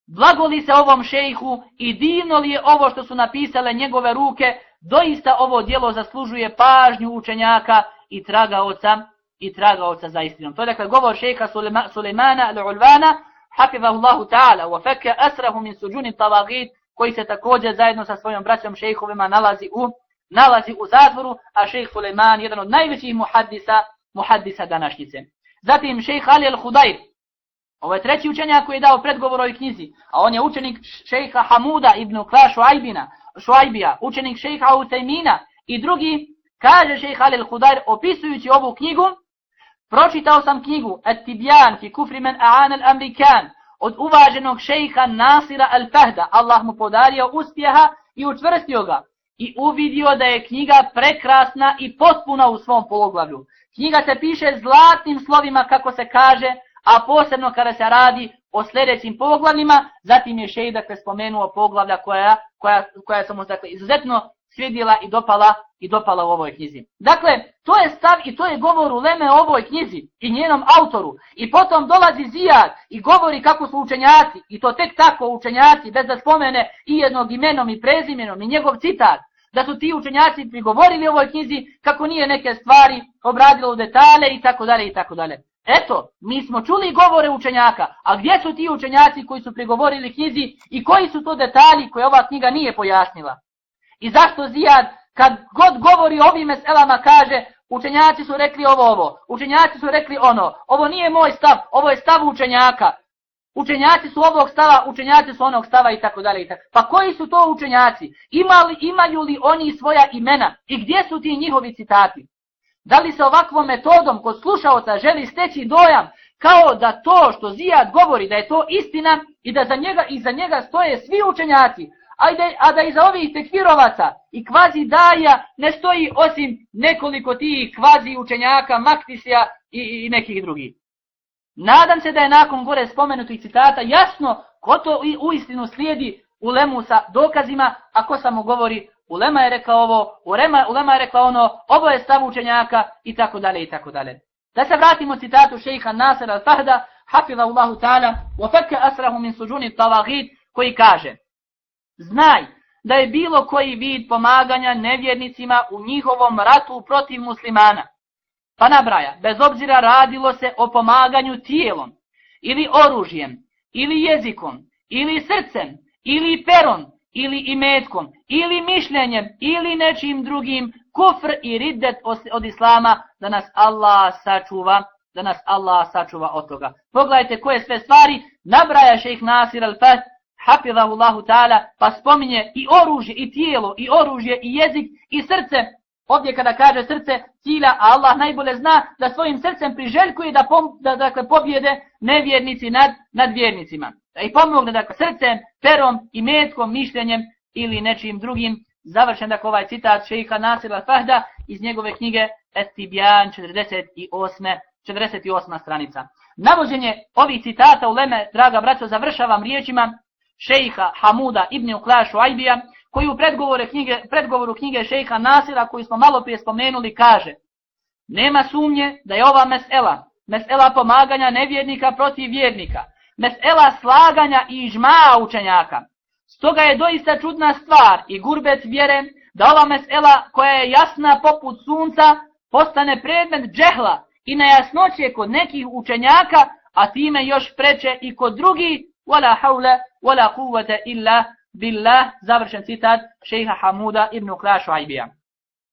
[SPEAKER 4] Blagoli se ovom šejhu i divno li je ovo što su napisale njegove ruke, doista ovo dijelo zaslužuje pažnju učenjaka i tragaoca i tragaoca za istinom. To je dakle govor šejha Sulejmana al-Ulvana, hafizahullahu ta'ala, wa feke asrahu min suđunim tavagid, koji se također zajedno sa svojom braćom šejhovima nalazi u nalazi u zatvoru, a šejh Sulejman jedan od najvećih muhaddisa, muhaddisa današnjice. Zatim šejh Ali al-Hudajr, ovo je treći učenjak koji je dao predgovor ovoj knjizi, a on je učenik šejha Hamuda ibn Kla Šuajbina, Šuajbija, učenik šejha Utajmina i drugi, kaže šejh Halil al-Hudajr, opisujući ovu knjigu, pročitao sam knjigu At-Tibjan fi kufri men a'an al-Amerikan, od uvaženog šejha Nasira al-Fahda, Allah mu podario uspjeha i učvrstio ga, i uvidio da je knjiga prekrasna i potpuna u svom poglavlju. Knjiga se piše zlatnim slovima, kako se kaže, a posebno kada se radi o sljedećim poglavljima, zatim je šeji dakle spomenuo poglavlja koja, koja, koja sam mu dakle, izuzetno svidjela i dopala i dopala u ovoj knjizi. Dakle, to je stav i to je govor u Leme o ovoj knjizi i njenom autoru. I potom dolazi Zijad i govori kako su učenjaci, i to tek tako učenjaci, bez da spomene i jednog imenom i prezimenom i njegov citat, da su ti učenjaci prigovorili ovoj knjizi kako nije neke stvari obradilo u detalje i tako dalje i tako dalje. Eto, mi smo čuli govore učenjaka, a gdje su ti učenjaci koji su prigovorili knjizi i koji su to detalji koje ova knjiga nije pojasnila? I zašto Zijad, kad god govori o ovim meselama, kaže učenjaci su rekli ovo ovo, učenjaci su rekli ono, ovo nije moj stav, ovo je stav učenjaka. Učenjaci su ovog stava, učenjaci su onog stava i tako dalje i tako. Pa koji su to učenjaci? Imali, imaju li oni svoja imena? I gdje su ti njihovi citati? Da li se ovakvom metodom kod slušalca želi steći dojam kao da to što Zijad govori da je to istina i da za njega i za njega stoje svi učenjaci, a da, a da iza ovih tekfirovaca i kvazi daja ne stoji osim nekoliko tih kvazi učenjaka, maktisija i, i nekih drugih. Nadam se da je nakon gore spomenutih citata jasno ko to u istinu slijedi u lemu sa dokazima, ako samo govori ulema je rekla ovo, ulema, ulema je rekla ono, ovo je stav učenjaka i tako dalje i tako dalje. Da se vratimo citatu šejha Nasir al-Fahda, hafila Allahu ta'ala, وَفَكَ أَسْرَهُ asrahu min suđuni koji kaže, znaj da je bilo koji vid pomaganja nevjernicima u njihovom ratu protiv muslimana. Pa nabraja, bez obzira radilo se o pomaganju tijelom, ili oružjem, ili jezikom, ili srcem, ili perom, ili imetkom, ili mišljenjem, ili nečim drugim, kufr i riddet od islama, da nas Allah sačuva, da nas Allah sačuva od toga. Pogledajte koje sve stvari nabraja šejh Nasir al-Fat, hafizahu Allahu ta'ala, pa spominje i oružje, i tijelo, i oružje, i jezik, i srce. Ovdje kada kaže srce, cilja, a Allah najbolje zna da svojim srcem priželjkuje da, pom, da dakle, pobjede nevjernici nad, nad vjernicima. Da ih pomogne dakle, srcem, perom, i metkom, mišljenjem ili nečim drugim. Završen dakle ovaj citat šeha Nasira Fahda iz njegove knjige Estibjan 48. 48. stranica. Navođenje ovih citata u Leme, draga braćo, završavam riječima šejha Hamuda ibn Uklašu Ajbija, koji u predgovore knjige, predgovoru knjige šejha Nasira, koji smo malo prije spomenuli, kaže Nema sumnje da je ova mesela, mesela pomaganja nevjernika protiv vjernika, mesela slaganja i žma učenjaka. Stoga je doista čudna stvar i gurbet vjere da ova mesela koja je jasna poput sunca postane predmet džehla i nejasnoće kod nekih učenjaka, a time još preče i kod drugih, wala haula wala kuvvete illa billah, završen citat šeha Hamuda ibn Klašu Ajbija.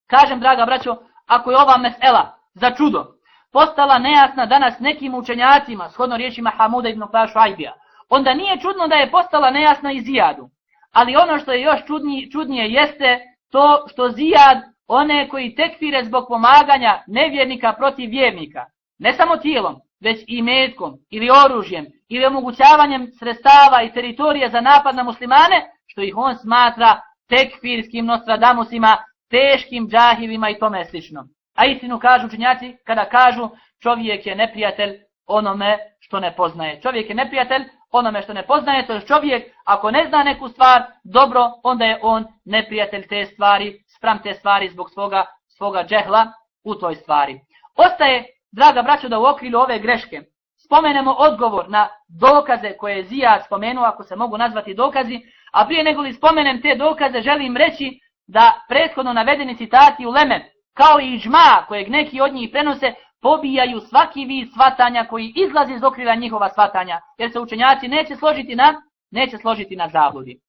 [SPEAKER 4] Kažem, draga braćo, ako je ova mesela za čudo postala nejasna danas nekim učenjacima, shodno riječima Hamuda ibn Klašu Ajbija, onda nije čudno da je postala nejasna i Zijadu. Ali ono što je još čudnije, čudnije jeste to što Zijad, one koji tekfire zbog pomaganja nevjernika protiv vjernika, ne samo tijelom, već i metkom, ili oružjem, ili omogućavanjem sredstava i teritorije za napad na muslimane, što ih on smatra tekfirskim Nostradamusima, teškim džahilima i tome slično. A istinu kažu učenjaci kada kažu čovjek je neprijatelj onome što ne poznaje. Čovjek je neprijatelj onome što ne poznaje, to je čovjek ako ne zna neku stvar, dobro, onda je on neprijatelj te stvari, spram te stvari zbog svoga, svoga džehla u toj stvari. Ostaje, draga braćo, da u okrilu ove greške spomenemo odgovor na dokaze koje je Zija spomenuo, ako se mogu nazvati dokazi, a prije nego li spomenem te dokaze, želim reći da prethodno navedeni citati u Leme, kao i žma kojeg neki od njih prenose, pobijaju svaki vid svatanja koji izlazi iz okvira njihova svatanja, jer se učenjaci neće složiti na, neće složiti na zabludi.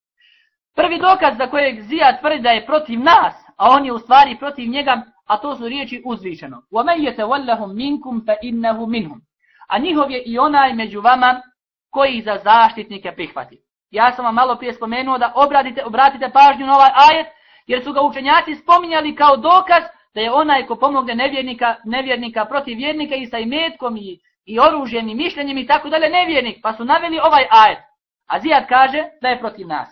[SPEAKER 4] Prvi dokaz za kojeg Zijad tvrdi da je protiv nas, a on je u stvari protiv njega, a to su riječi uzvišeno. وَمَنْ يَتَوَلَّهُمْ مِنْكُمْ فَإِنَّهُ مِنْهُمْ a njihov je i onaj među vama koji za zaštitnike prihvati. Ja sam vam malo prije spomenuo da obradite, obratite pažnju na ovaj ajet, jer su ga učenjaci spominjali kao dokaz da je onaj ko pomogne nevjernika, nevjernika protiv vjernika i sa imetkom i, i oružjem i mišljenjem i tako dalje nevjernik, pa su naveli ovaj ajet. A Zijad kaže da je protiv nas.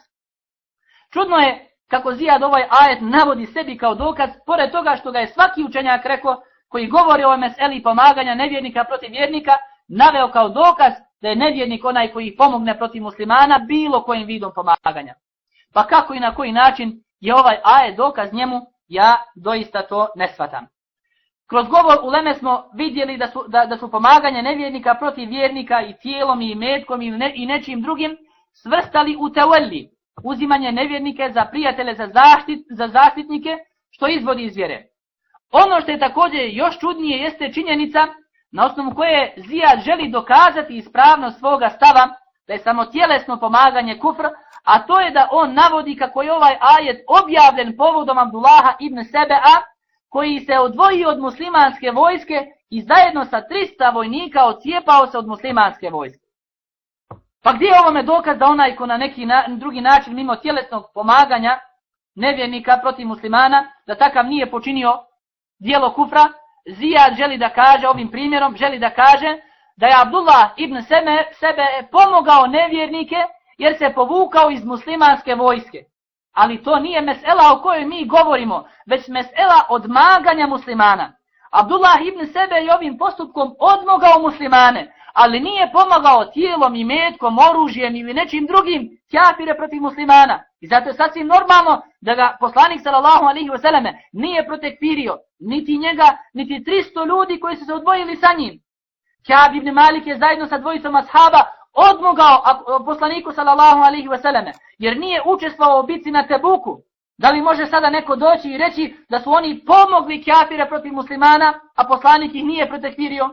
[SPEAKER 4] Čudno je kako Zijad ovaj ajet navodi sebi kao dokaz, pored toga što ga je svaki učenjak rekao koji govori o meseli pomaganja nevjernika protiv vjernika, naveo kao dokaz da je nevjernik onaj koji pomogne protiv muslimana bilo kojim vidom pomaganja. Pa kako i na koji način je ovaj aje dokaz njemu, ja doista to ne shvatam. Kroz govor u Leme smo vidjeli da su, da, da su pomaganje nevjernika protiv vjernika i tijelom i metkom i, ne, i nečim drugim svrstali u teolji, uzimanje nevjernike za prijatelje, za, zaštit, za zaštitnike, što izvodi iz vjere. Ono što je također još čudnije jeste činjenica na osnovu koje Zijad želi dokazati ispravnost svoga stava da je samo tjelesno pomaganje kufr, a to je da on navodi kako je ovaj ajet objavljen povodom Abdullaha ibn Sebe'a, koji se odvojio od muslimanske vojske i zajedno sa 300 vojnika ocijepao se od muslimanske vojske. Pa gdje je ovome dokaz da onaj ko na neki na, drugi način mimo tjelesnog pomaganja nevjernika protiv muslimana, da takav nije počinio dijelo kufra, Zijad želi da kaže ovim primjerom, želi da kaže da je Abdullah ibn Seme, sebe pomogao nevjernike jer se povukao iz muslimanske vojske. Ali to nije mesela o kojoj mi govorimo, već mesela odmaganja muslimana. Abdullah ibn Sebe je ovim postupkom odmogao muslimane, ali nije pomagao tijelom i metkom, oružjem ili nečim drugim kjafire protiv muslimana. I zato je sasvim normalno da ga poslanik sallallahu alihi vseleme nije protekfirio, niti njega, niti 300 ljudi koji su se odvojili sa njim. Kjab ibn Malik je zajedno sa dvojicom ashaba odmogao poslaniku sallallahu alihi vseleme, jer nije učestvovao u bici na Tebuku. Da li može sada neko doći i reći da su oni pomogli kjafire protiv muslimana, a poslanik ih nije protekfirio?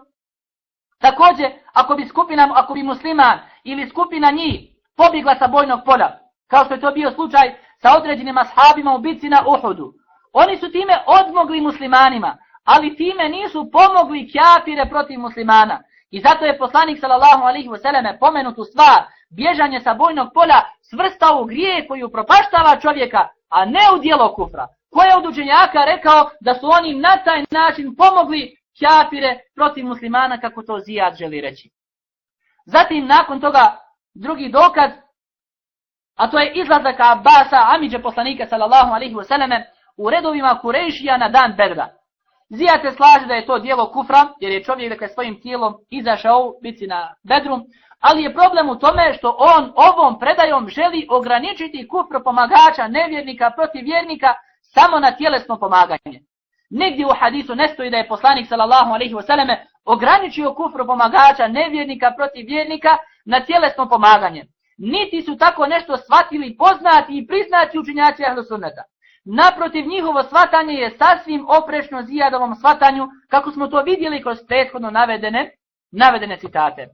[SPEAKER 4] Također, ako bi skupina, ako bi musliman ili skupina njih pobjegla sa bojnog polja, kao što je to bio slučaj sa određenim ashabima u bitci na Uhudu, oni su time odmogli muslimanima, ali time nisu pomogli kjafire protiv muslimana. I zato je poslanik sallallahu alaihi wasallam pomenutu stvar, bježanje sa bojnog polja, svrstao u grije koji upropaštava čovjeka, a ne u dijelo kufra. Ko je od učenjaka rekao da su oni na taj način pomogli kjafire protiv muslimana, kako to Zijad želi reći. Zatim, nakon toga, drugi dokaz, a to je izlazak Abasa, Amidže poslanika, sallallahu alaihi wasallam, u redovima Kurejšija na dan Bedra. Zijad se slaže da je to dijelo kufra, jer je čovjek dakle, svojim tijelom izašao biti na Bedru, ali je problem u tome što on ovom predajom želi ograničiti kufr pomagača nevjernika protiv vjernika samo na tjelesno pomaganje. Nigdje u hadisu ne stoji da je poslanik sallallahu alaihi wasallam ograničio kufru pomagača nevjernika protiv vjernika na tjelesno pomaganje. Niti su tako nešto shvatili, poznati i priznati učinjaci ahlu sunneta. Naprotiv njihovo shvatanje je sasvim oprečno zijadovom shvatanju, kako smo to vidjeli kroz prethodno navedene, navedene citate.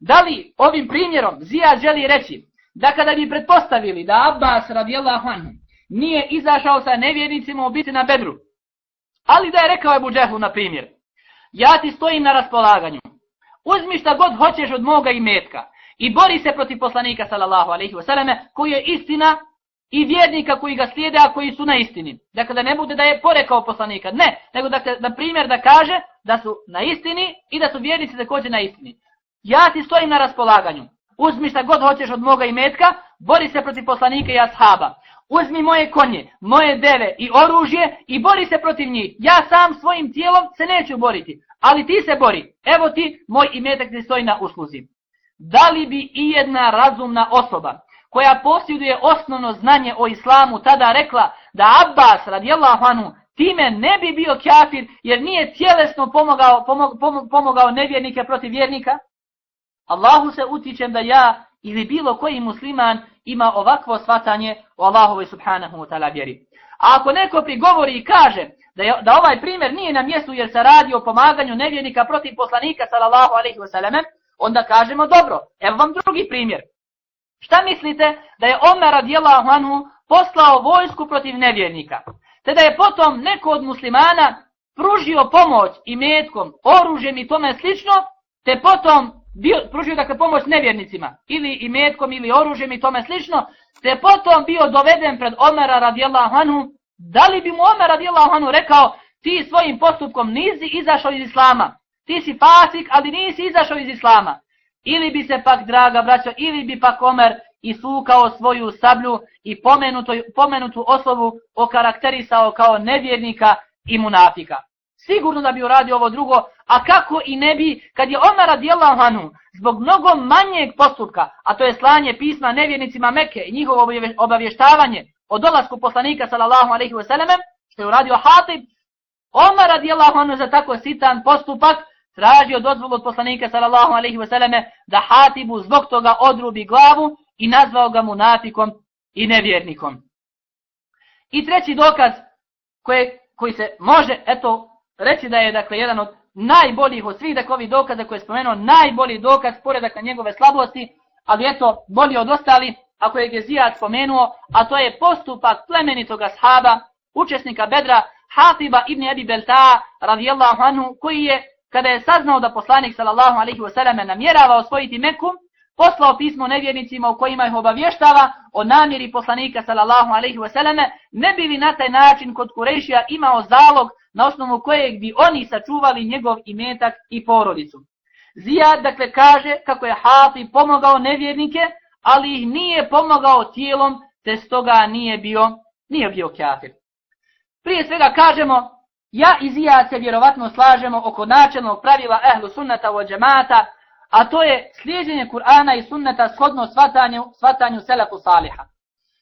[SPEAKER 4] Da li ovim primjerom Zijad želi reći da kada bi pretpostavili da Abbas radijallahu anhu nije izašao sa nevjernicima u biti na bedru, Ali da je rekao Ebu Džehlu, na primjer, ja ti stojim na raspolaganju, uzmi šta god hoćeš od moga imetka i bori se protiv poslanika, sallallahu alejhi ve selleme koji je istina i vjernika koji ga slijede, a koji su na istini. Dakle, da ne bude da je porekao poslanika, ne, nego da, se, na primjer da kaže da su na istini i da su vjernici također na istini. Ja ti stojim na raspolaganju, uzmi šta god hoćeš od moga imetka, bori se protiv poslanika i ashaba uzmi moje konje, moje deve i oružje i bori se protiv njih. Ja sam svojim tijelom se neću boriti, ali ti se bori. Evo ti, moj imetak ti stoji na usluzi. Da li bi i jedna razumna osoba koja posjeduje osnovno znanje o islamu tada rekla da Abbas radijallahu anhu time ne bi bio kafir jer nije tjelesno pomogao, pomogao, pomogao nevjernike protiv vjernika? Allahu se utičem da ja ili bilo koji musliman ima ovakvo svatanje o Allahovoj subhanahu wa ta'ala vjeri. A ako neko prigovori i kaže da, je, da ovaj primjer nije na mjestu jer se radi o pomaganju nevjernika protiv poslanika sallallahu alaihi wasallam, onda kažemo dobro, evo vam drugi primjer. Šta mislite da je Omer radijallahu anhu poslao vojsku protiv nevjernika? Te da je potom neko od muslimana pružio pomoć i metkom, oružjem i tome slično, te potom bio, pružio dakle pomoć nevjernicima, ili i metkom, ili oružjem i tome slično, te potom bio doveden pred Omera radijallahu anhu, da li bi mu Omer radijallahu anhu rekao, ti svojim postupkom nisi izašao iz Islama, ti si pasik, ali nisi izašao iz Islama. Ili bi se pak, draga braćo, ili bi pak Omer isukao svoju sablju i pomenutu, pomenutu osobu okarakterisao kao nevjernika i munafika sigurno da bi uradio ovo drugo, a kako i ne bi, kad je Omer radijallahu anhu, zbog mnogo manjeg postupka, a to je slanje pisma nevjernicima Mekke i njihovo obavještavanje o dolasku poslanika sallallahu alaihi wa što je uradio Hatib, Omer radijallahu anhu za tako sitan postupak, tražio dozvolu od poslanika sallallahu alaihi ve selleme da Hatibu zbog toga odrubi glavu i nazvao ga munafikom i nevjernikom. I treći dokaz koje, koji se može, eto, reći da je dakle jedan od najboljih od svih dakle ovih dokaza koje je spomenuo, najbolji dokaz pored dakle njegove slabosti, ali eto bolji od ostali, ako je Gezijat spomenuo, a to je postupak plemenitog ashaba, učesnika Bedra, Hatiba ibn Abi Belta, radijallahu anhu, koji je, kada je saznao da poslanik sallallahu alaihi wasallam namjerava osvojiti Meku, poslao pismo nevjernicima u kojima ih obavještava o namjeri poslanika sallallahu alaihi wasallam, ne bi li na taj način kod Kurešija imao zalog na osnovu kojeg bi oni sačuvali njegov imetak i porodicu. Zijad, dakle, kaže kako je Hafi pomogao nevjernike, ali ih nije pomogao tijelom, te stoga nije bio, nije bio kafir. Prije svega kažemo, ja i Zijad se vjerovatno slažemo oko načelnog pravila ehlu sunnata u džemata, a to je slijedjenje Kur'ana i sunnata shodno svatanju, svatanju selefu saliha.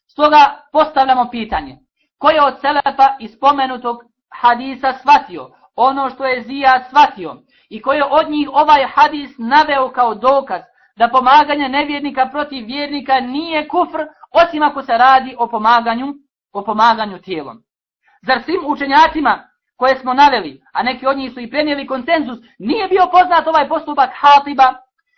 [SPEAKER 4] Stoga postavljamo pitanje, ko je od selefa ispomenutog hadisa shvatio ono što je Zijad shvatio i ko je od njih ovaj hadis naveo kao dokaz da pomaganje nevjernika protiv vjernika nije kufr, osim ako se radi o pomaganju, o pomaganju tijelom. Zar svim učenjacima koje smo naveli, a neki od njih su i prenijeli konsenzus, nije bio poznat ovaj postupak Hatiba,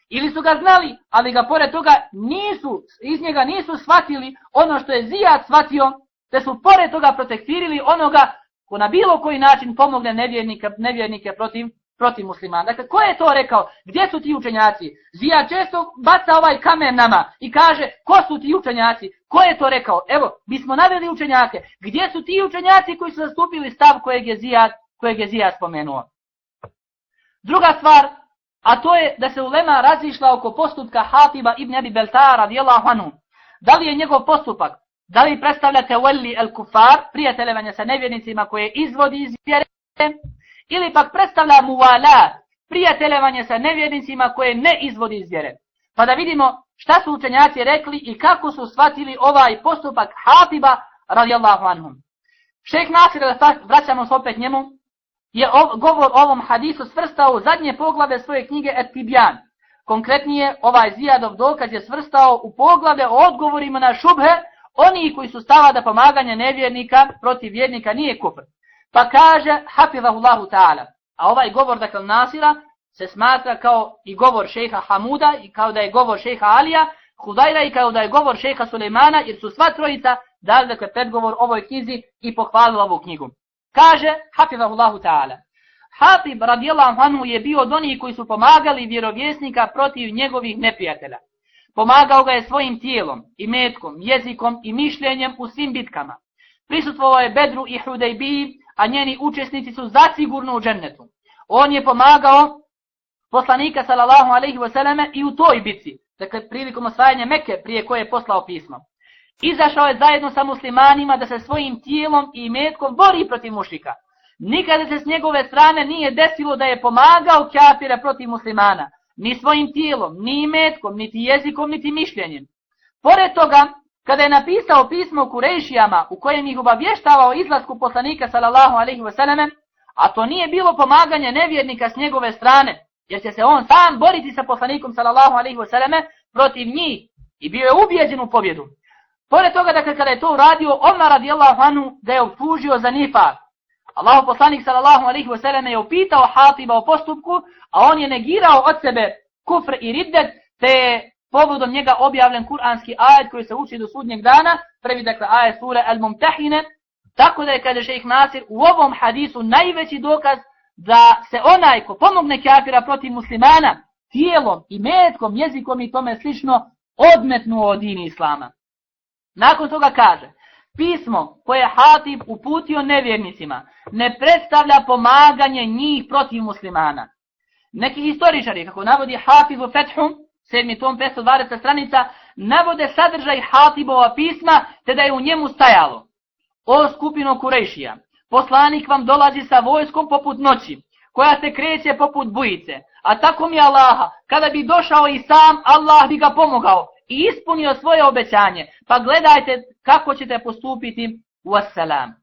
[SPEAKER 4] ili su ga znali, ali ga pored toga nisu, iz njega nisu shvatili ono što je Zijad shvatio, te su pored toga protektirili onoga ko na bilo koji način pomogne nevjernike, nevjernike protiv, protiv muslimana. Dakle, ko je to rekao? Gdje su ti učenjaci? Zija često baca ovaj kamen nama i kaže, ko su ti učenjaci? Ko je to rekao? Evo, mi smo naveli učenjake. Gdje su ti učenjaci koji su zastupili stav kojeg je Zija, kojeg je Zija spomenuo? Druga stvar, a to je da se ulema razišla oko postupka Hatiba ibn Abi Beltara radijallahu anhu. Da li je njegov postupak Da li predstavljate wali el Kufar, prijateljevanje sa nevjernicima koje izvodi iz vjere, ili pak predstavlja muvala, prijateljevanje sa nevjernicima koje ne izvodi iz vjere. Pa da vidimo šta su učenjaci rekli i kako su shvatili ovaj postupak Hatiba radijallahu anhum. Šejh Nasir, vraćamo se opet njemu, je ov, govor o ovom hadisu svrstao u zadnje poglave svoje knjige Etibjan. Konkretnije, ovaj Zijadov dokaz je svrstao u poglave o odgovorima na šubhe oni koji su stava da pomaganje nevjernika protiv vjernika nije kufr. Pa kaže, hafizahullahu ta'ala, a ovaj govor dakle Nasira se smatra kao i govor šeha Hamuda i kao da je govor šeha Alija, Hudajra i kao da je govor šeha Sulejmana, jer su sva trojica dali dakle predgovor ovoj knjizi i pohvalili ovu knjigu. Kaže, hafizahullahu ta'ala, Hatib radijallahu anhu je bio od onih koji su pomagali vjerovjesnika protiv njegovih neprijatelja. Pomagao ga je svojim tijelom, i metkom, jezikom i mišljenjem u svim bitkama. Prisutvovao je Bedru i Hudejbiji, a njeni učesnici su zasigurno u džennetu. On je pomagao poslanika sallallahu alaihi wasallam i u toj bitci, dakle prilikom osvajanja Mekke prije koje je poslao pismo. Izašao je zajedno sa muslimanima da se svojim tijelom i metkom bori protiv mušika. Nikada se s njegove strane nije desilo da je pomagao kafire protiv muslimana, ni svojim tijelom, ni metkom, niti jezikom, niti mišljenjem. Pored toga, kada je napisao pismo Kurejšijama u kojem ih obavještavao izlasku poslanika sallallahu alaihi wasallam, a to nije bilo pomaganje nevjernika s njegove strane, jer će se on sam boriti sa poslanikom sallallahu alaihi wasallam protiv njih i bio je ubijeđen u pobjedu. Pored toga, dakle, kada je to uradio, Omar radijallahu anhu da je optužio za nifak, Allahu poslanik sallallahu alejhi ve je upitao Hatiba o postupku, a on je negirao od sebe kufr i riddet, te povodom njega objavljen kuranski ajet koji se uči do sudnjeg dana, prvi dakle ajet sure Al-Mumtahine, tako da je kada šejh Nasir u ovom hadisu najveći dokaz da se onaj ko pomogne kafira protiv muslimana tijelom i metkom, jezikom i tome slično odmetnuo od dini islama. Nakon toga kaže, pismo koje Hatib uputio nevjernicima ne predstavlja pomaganje njih protiv muslimana. Neki historičari, kako navodi Hafiz u Fethu, sedmi tom 520 stranica, navode sadržaj Hatibova pisma, te da je u njemu stajalo. O skupino Kurešija, poslanik vam dolazi sa vojskom poput noći, koja se kreće poput bujice, a tako mi Allaha, kada bi došao i sam, Allah bi ga pomogao i ispunio svoje obećanje, pa gledajte kako ćete postupiti u assalam.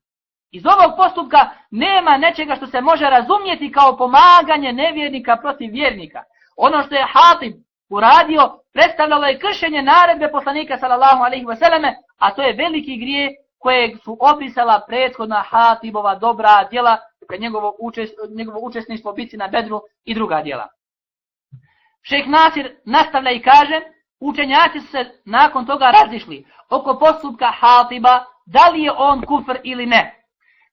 [SPEAKER 4] Iz ovog postupka nema nečega što se može razumjeti kao pomaganje nevjernika protiv vjernika. Ono što je Hatib uradio, predstavljalo je kršenje naredbe poslanika sallallahu alaihi wasallame, a to je veliki grije kojeg su opisala prethodna Hatibova dobra djela, dakle, njegovo, učest, njegovo učesništvo biti na bedru i druga djela. Šeh Nasir nastavlja i kaže, učenjaci su se nakon toga razišli oko postupka Hatiba, da li je on kufr ili ne.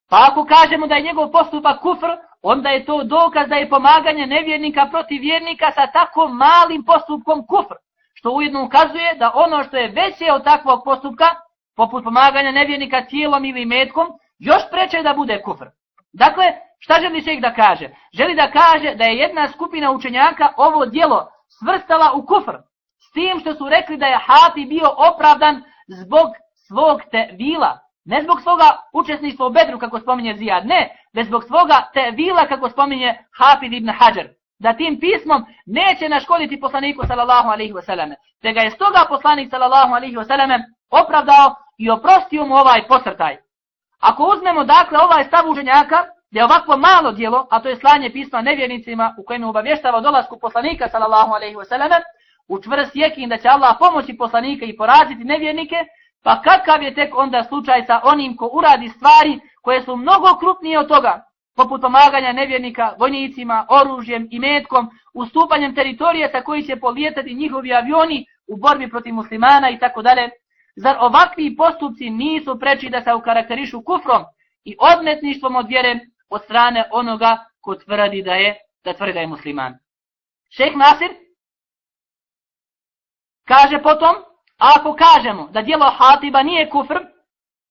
[SPEAKER 4] Pa ako kažemo da je njegov postupak kufr, onda je to dokaz da je pomaganje nevjernika protiv vjernika sa tako malim postupkom kufr. Što ujedno ukazuje da ono što je veće od takvog postupka, poput pomaganja nevjernika tijelom ili metkom, još preče da bude kufr. Dakle, Šta želi šejh da kaže? Želi da kaže da je jedna skupina učenjaka ovo dijelo svrstala u kufr. S tim što su rekli da je Hati bio opravdan zbog svog tevila. Ne zbog svoga učesništva u Bedru, kako spominje Zijad, ne, već zbog svoga tevila, kako spominje Hafid ibn Hajar. Da tim pismom neće naškoditi poslaniku, sallallahu alaihi wasallam. Te ga je stoga poslanik, sallallahu alaihi wasallam, opravdao i oprostio mu ovaj posrtaj. Ako uzmemo, dakle, ovaj stav učenjaka, da je ovako malo dijelo, a to je slanje pisma nevjernicima u kojem je obavještava dolasku poslanika, sallallahu alaihi wasallam, učvrst jekin da će Allah pomoći poslanika i poraziti nevjernike, Pa kakav je tek onda slučaj sa onim ko uradi stvari koje su mnogo krupnije od toga, poput pomaganja nevjernika, vojnicima, oružjem i metkom, ustupanjem teritorije sa koji će polijetati njihovi avioni u borbi protiv muslimana i tako dalje. Zar ovakvi postupci nisu preči da se ukarakterišu kufrom i odmetništvom od vjere od strane onoga ko tvrdi da je, da tvrdi da je musliman? Šeh Nasir kaže potom, A ako kažemo da djelo hatiba nije kufr,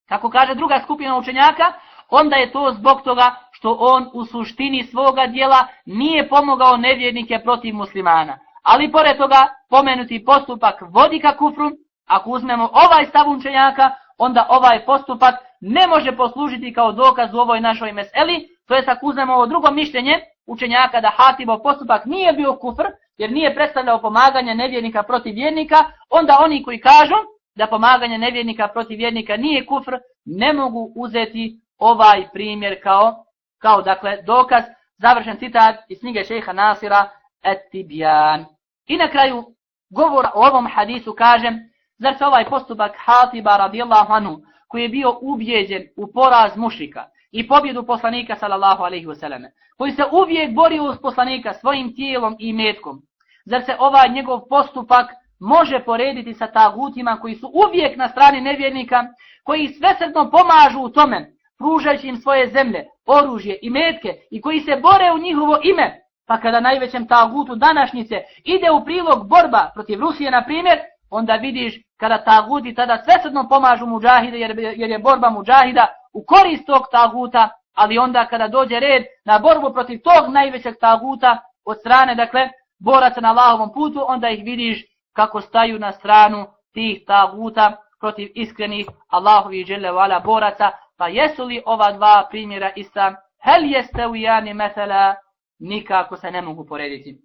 [SPEAKER 4] kako kaže druga skupina učenjaka, onda je to zbog toga što on u suštini svoga djela nije pomogao nevjernike protiv muslimana. Ali pored toga pomenuti postupak vodi ka kufru, ako uzmemo ovaj stav učenjaka, onda ovaj postupak ne može poslužiti kao dokaz u ovoj našoj meseli, to je ako uzmemo ovo drugo mišljenje učenjaka da hatibov postupak nije bio kufr, jer nije predstavljao pomaganje nevjernika protiv vjernika, onda oni koji kažu da pomaganje nevjernika protiv vjernika nije kufr, ne mogu uzeti ovaj primjer kao, kao dakle, dokaz, završen citat iz knjige šeha Nasira Etibjan. I na kraju govora o ovom hadisu kažem, zar se ovaj postupak Hatiba radijallahu anhu, koji je bio ubjeđen u poraz mušika i pobjedu poslanika sallallahu alaihi wasallam, koji se uvijek borio uz poslanika svojim tijelom i metkom, zar se ovaj njegov postupak može porediti sa tagutima koji su uvijek na strani nevjernika, koji svesredno pomažu u tome, pružajući im svoje zemlje, oružje i metke i koji se bore u njihovo ime, pa kada najvećem tagutu današnjice ide u prilog borba protiv Rusije, na primjer, onda vidiš kada taguti tada svesredno pomažu muđahide, jer, jer je borba muđahida u korist tog taguta, ali onda kada dođe red na borbu protiv tog najvećeg taguta od strane, dakle, boraca na Allahovom putu, onda ih vidiš kako staju na stranu tih taguta protiv iskrenih Allahovi dželevala boraca, pa jesu li ova dva primjera ista? Hel jeste u jani metela? Nikako se ne mogu porediti.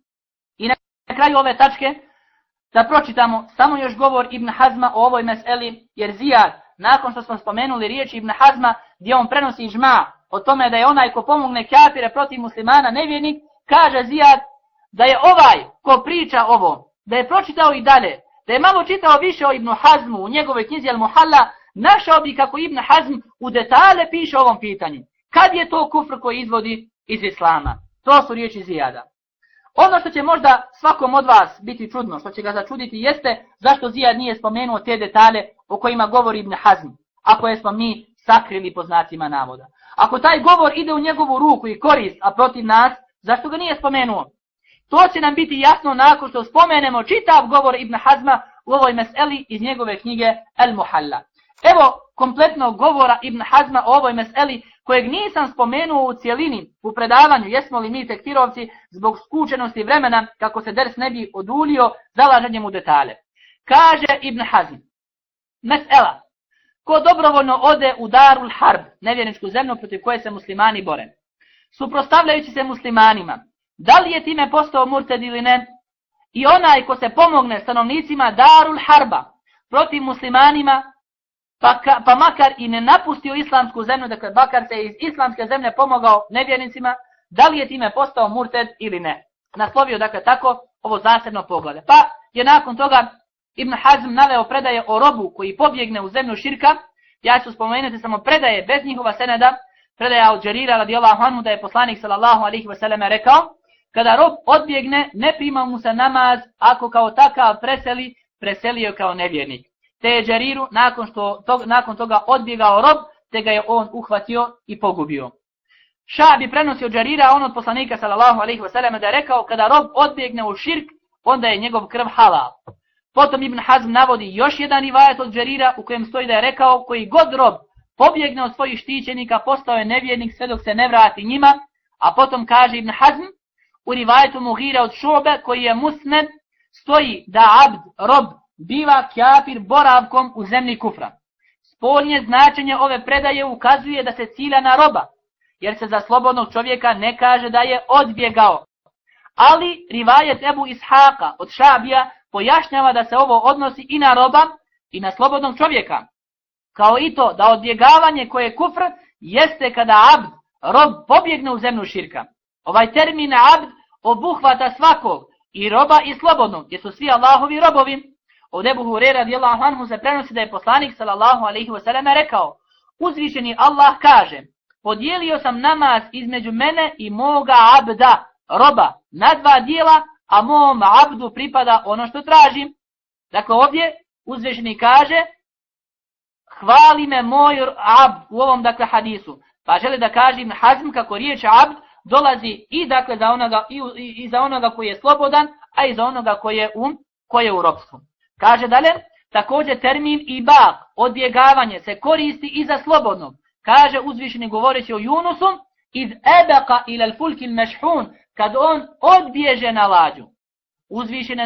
[SPEAKER 4] I na kraju ove tačke, da pročitamo samo još govor Ibn Hazma o ovoj meseli, jer Zijad, nakon što smo spomenuli riječi Ibn Hazma, gdje on prenosi žma o tome da je onaj ko pomogne kafire protiv muslimana nevjernik, kaže Zijad, da je ovaj ko priča ovo, da je pročitao i dalje, da je malo čitao više o Ibn Hazmu u njegove knjizi Al-Muhalla, našao bi kako Ibn Hazm u detalje piše o ovom pitanju. Kad je to kufr koji izvodi iz Islama? To su riječi Zijada. Ono što će možda svakom od vas biti čudno, što će ga začuditi, jeste zašto Zijad nije spomenuo te detalje o kojima govori Ibn Hazm, a koje smo mi sakrili po znacima navoda. Ako taj govor ide u njegovu ruku i korist, a protiv nas, zašto ga nije spomenuo? To će nam biti jasno nakon što spomenemo čitav govor Ibn Hazma u ovoj meseli iz njegove knjige El Muhalla. Evo kompletnog govora Ibn Hazma o ovoj meseli kojeg nisam spomenuo u cijelini u predavanju jesmo li mi tektirovci zbog skučenosti vremena kako se ders ne bi odulio zalaženjem u detalje. Kaže Ibn Hazm, mesela, ko dobrovoljno ode u Darul Harb, nevjerničku zemlju protiv koje se muslimani bore, suprostavljajući se muslimanima, Da li je time postao murted ili ne? I onaj ko se pomogne stanovnicima Darul Harba protiv muslimanima, pa, ka, pa makar i ne napustio islamsku zemlju, dakle bakar se iz islamske zemlje pomogao nevjernicima, da li je time postao murted ili ne? Naslovio dakle tako ovo zasebno poglede. Pa je nakon toga Ibn Hazm naveo predaje o robu koji pobjegne u zemlju širka, ja ću spomenuti samo predaje bez njihova seneda, predaja od Džerira radijallahu anhu da je poslanik sallallahu alihi vseleme rekao, Kada rob odbjegne, ne prima mu se namaz, ako kao takav preseli, preselio kao nevjernik. Te je Džariru, nakon, što, to, nakon toga odbjegao rob, te ga je on uhvatio i pogubio. Šabi prenosi od Džarira, on od poslanika, sallallahu alaihi wasallam, da je rekao, kada rob odbjegne u širk, onda je njegov krv halal. Potom Ibn Hazm navodi još jedan rivajet od Džarira, u kojem stoji da je rekao, koji god rob pobjegne od svojih štićenika, postao je nevjernik sve dok se ne vrati njima, A potom kaže Ibn Hazm, u rivajetu Mughira od Šobe, koji je musned, stoji da abd, rob, biva kjafir boravkom u zemlji kufra. Spolnje značenje ove predaje ukazuje da se cilja na roba, jer se za slobodnog čovjeka ne kaže da je odbjegao. Ali rivajet Ebu Ishaqa od Šabija pojašnjava da se ovo odnosi i na roba i na slobodnog čovjeka. Kao i to da odbjegavanje koje je kufr jeste kada abd, rob, pobjegne u zemlju širka. Ovaj termin abd obuhvata svakog, i roba i slobodnog, gdje su svi Allahovi robovi. Od Ebu Hurera radijallahu anhu se prenosi da je poslanik sallallahu alaihi wasallam rekao, uzvišeni Allah kaže, podijelio sam namaz između mene i moga abda, roba, na dva dijela, a mom abdu pripada ono što tražim. Dakle, ovdje uzvišeni kaže, hvali me moj abd u ovom dakle hadisu. Pa želi da kažem hazm kako riječ abd dolazi i dakle za onoga i, i, i za onoga koji je slobodan, a i za onoga koji je um, koji je u robstvu. Kaže dalje, također termin i bak, odbjegavanje, se koristi i za slobodnog. Kaže uzvišeni govoreći o Junusu, iz ebeka ila fulkil mešhun, kad on odbježe na lađu. Uzvišeni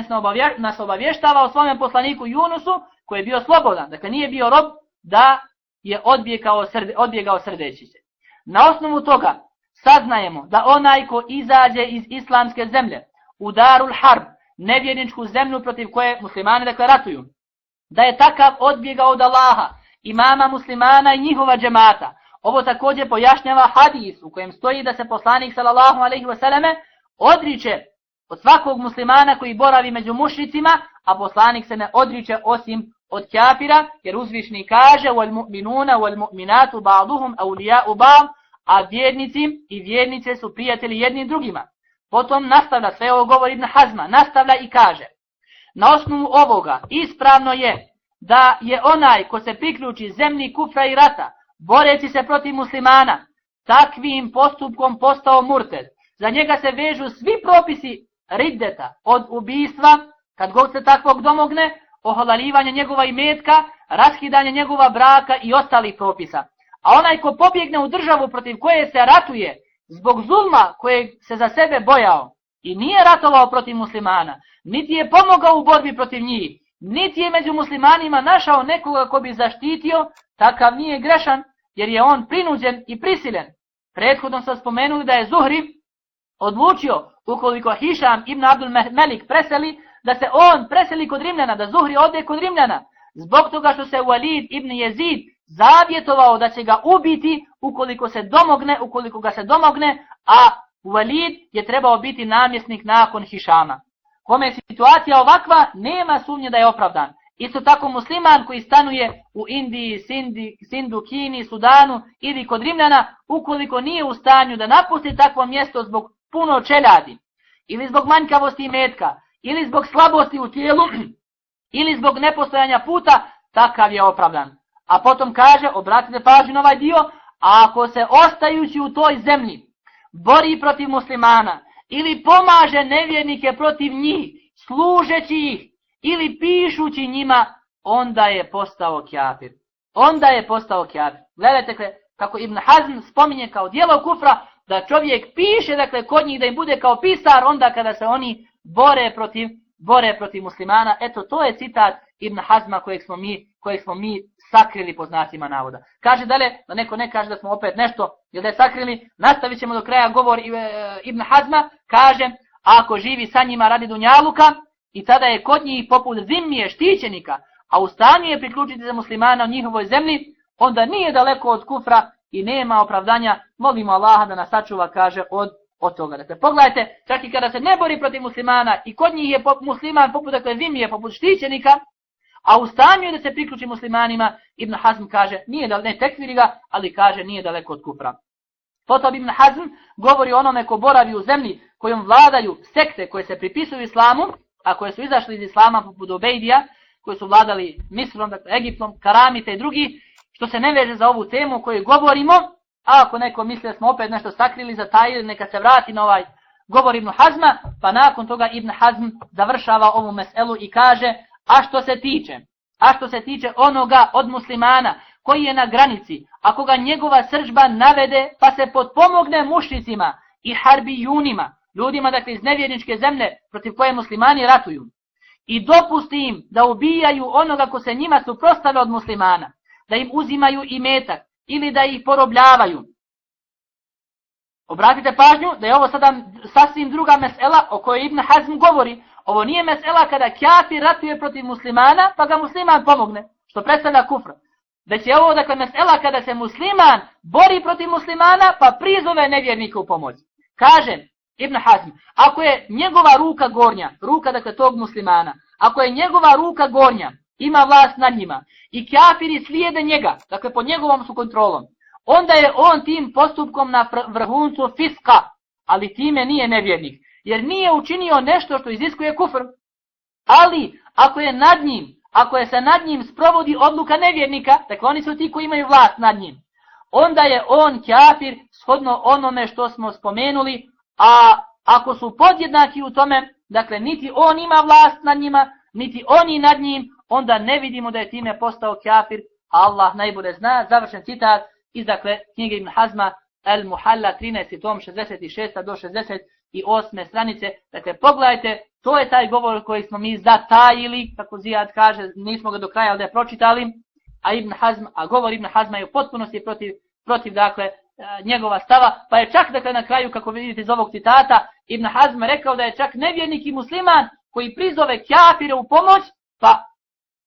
[SPEAKER 4] nas obavještava o svome poslaniku Junusu, koji je bio slobodan, dakle nije bio rob, da je odbjegao, srde, odbjegao srdeći se. Na osnovu toga saznajemo da onaj ko izađe iz islamske zemlje u Darul Harb, nevjerničku zemlju protiv koje muslimani dakle ratuju, da je takav odbjegao od Allaha, imama muslimana i njihova džemata. Ovo također pojašnjava hadis u kojem stoji da se poslanik sallallahu alaihi selleme odriče od svakog muslimana koji boravi među mušnicima, a poslanik se ne odriče osim od kafira, jer uzvišni kaže wal mu'minuna wal mu'minatu ba'duhum awliya'u ba'd, a vjernici i vjernice su prijatelji jedni drugima. Potom nastavlja sve ovo govor Ibn Hazma, nastavlja i kaže, na osnovu ovoga ispravno je da je onaj ko se priključi zemlji kufra i rata, boreći se protiv muslimana, takvim postupkom postao murted. Za njega se vežu svi propisi riddeta od ubijstva, kad god se takvog domogne, ohalalivanja njegova imetka, raskidanja njegova braka i ostalih propisa. A onaj ko pobjegne u državu protiv koje se ratuje zbog zulma kojeg se za sebe bojao i nije ratovao protiv muslimana, niti je pomogao u borbi protiv njih, niti je među muslimanima našao nekoga ko bi zaštitio, takav nije grešan jer je on prinuđen i prisilen. Prethodno sam spomenuli da je Zuhri odlučio ukoliko Hišam ibn Abdul Melik preseli, da se on preseli kod Rimljana, da Zuhri ode kod Rimljana, zbog toga što se Walid ibn Jezid zavjetovao da će ga ubiti ukoliko se domogne, ukoliko ga se domogne, a Walid je trebao biti namjesnik nakon Hišama. Kome je situacija ovakva, nema sumnje da je opravdan. Isto tako musliman koji stanuje u Indiji, Sindi, Sindu, Kini, Sudanu ili kod Rimljana, ukoliko nije u stanju da napusti takvo mjesto zbog puno čeljadi, ili zbog manjkavosti metka, ili zbog slabosti u tijelu, ili zbog nepostojanja puta, takav je opravdan. A potom kaže, obratite pažnju na ovaj dio, a ako se ostajući u toj zemlji bori protiv muslimana ili pomaže nevjernike protiv njih, služeći ih ili pišući njima, onda je postao kjafir. Onda je postao kjafir. Gledajte kako Ibn Hazm spominje kao dijelo kufra, da čovjek piše dakle, kod njih da im bude kao pisar onda kada se oni bore protiv, bore protiv muslimana. Eto, to je citat Ibn Hazma kojeg smo mi, kojeg smo mi sakrili po znacima navoda. Kaže dalje, da neko ne kaže da smo opet nešto, jer da je sakrili, nastavit ćemo do kraja govor e, Ibn Hazma, kaže, ako živi sa njima radi Dunjaluka, i tada je kod njih poput zimije štićenika, a u stanju je priključiti za muslimana u njihovoj zemlji, onda nije daleko od kufra i nema opravdanja, molimo Allaha da nas sačuva, kaže, od, od toga. Dakle, pogledajte, čak i kada se ne bori protiv muslimana i kod njih je musliman poput dakle, zimije, poput štićenika, A u stanju je da se priključi muslimanima, Ibn Hazm kaže, nije da ne tekviri ga, ali kaže nije daleko od kufra. Potom Ibn Hazm govori o onome ko boravi u zemlji kojom vladaju sekte koje se pripisuju islamu, a koje su izašli iz islama poput Obejdija, koji su vladali Misrom, dakle Egiptom, Karamite i drugi, što se ne veže za ovu temu koju govorimo, a ako neko misli da smo opet nešto sakrili, zatajili, neka se vrati na ovaj govor Ibn Hazma, pa nakon toga Ibn Hazm završava ovu meselu i kaže, A što se tiče, a što se tiče onoga od muslimana koji je na granici, ako ga njegova sržba navede pa se potpomogne mušnicima i harbijunima, ljudima dakle iz nevjerničke zemlje protiv koje muslimani ratuju, i dopusti im da ubijaju onoga ko se njima suprostavlja od muslimana, da im uzimaju i metak ili da ih porobljavaju. Obratite pažnju da je ovo sada sasvim druga mesela o kojoj Ibn Hazm govori. Ovo nije mesela kada kjafir ratuje protiv muslimana pa ga musliman pomogne, što predstavlja kufra. Već je ovo dakle mesela kada se musliman bori protiv muslimana pa prizove nevjernika u pomoć. Kažem, Ibn Hazm, ako je njegova ruka gornja, ruka dakle tog muslimana, ako je njegova ruka gornja, ima vlast nad njima i kjafiri slijede njega, dakle pod njegovom su kontrolom, onda je on tim postupkom na vrhuncu fiska, ali time nije nevjernik, jer nije učinio nešto što iziskuje kufr. Ali, ako je nad njim, ako je se nad njim sprovodi odluka nevjernika, dakle oni su ti koji imaju vlast nad njim, onda je on kjafir shodno onome što smo spomenuli, a ako su podjednaki u tome, dakle niti on ima vlast nad njima, niti oni nad njim, onda ne vidimo da je time postao kjafir, Allah najbolje zna, završen citat, iz dakle knjige Ibn Hazma El Muhalla 13. tom 66. do 68. stranice. Dakle, pogledajte, to je taj govor koji smo mi zatajili, kako Zijad kaže, nismo ga do kraja ovdje da je pročitali, a Ibn Hazm, a govor Ibn Hazma je u potpunosti protiv, protiv dakle, e, njegova stava, pa je čak dakle na kraju, kako vidite iz ovog citata, Ibn Hazm rekao da je čak nevjernik i musliman koji prizove kjafire u pomoć, pa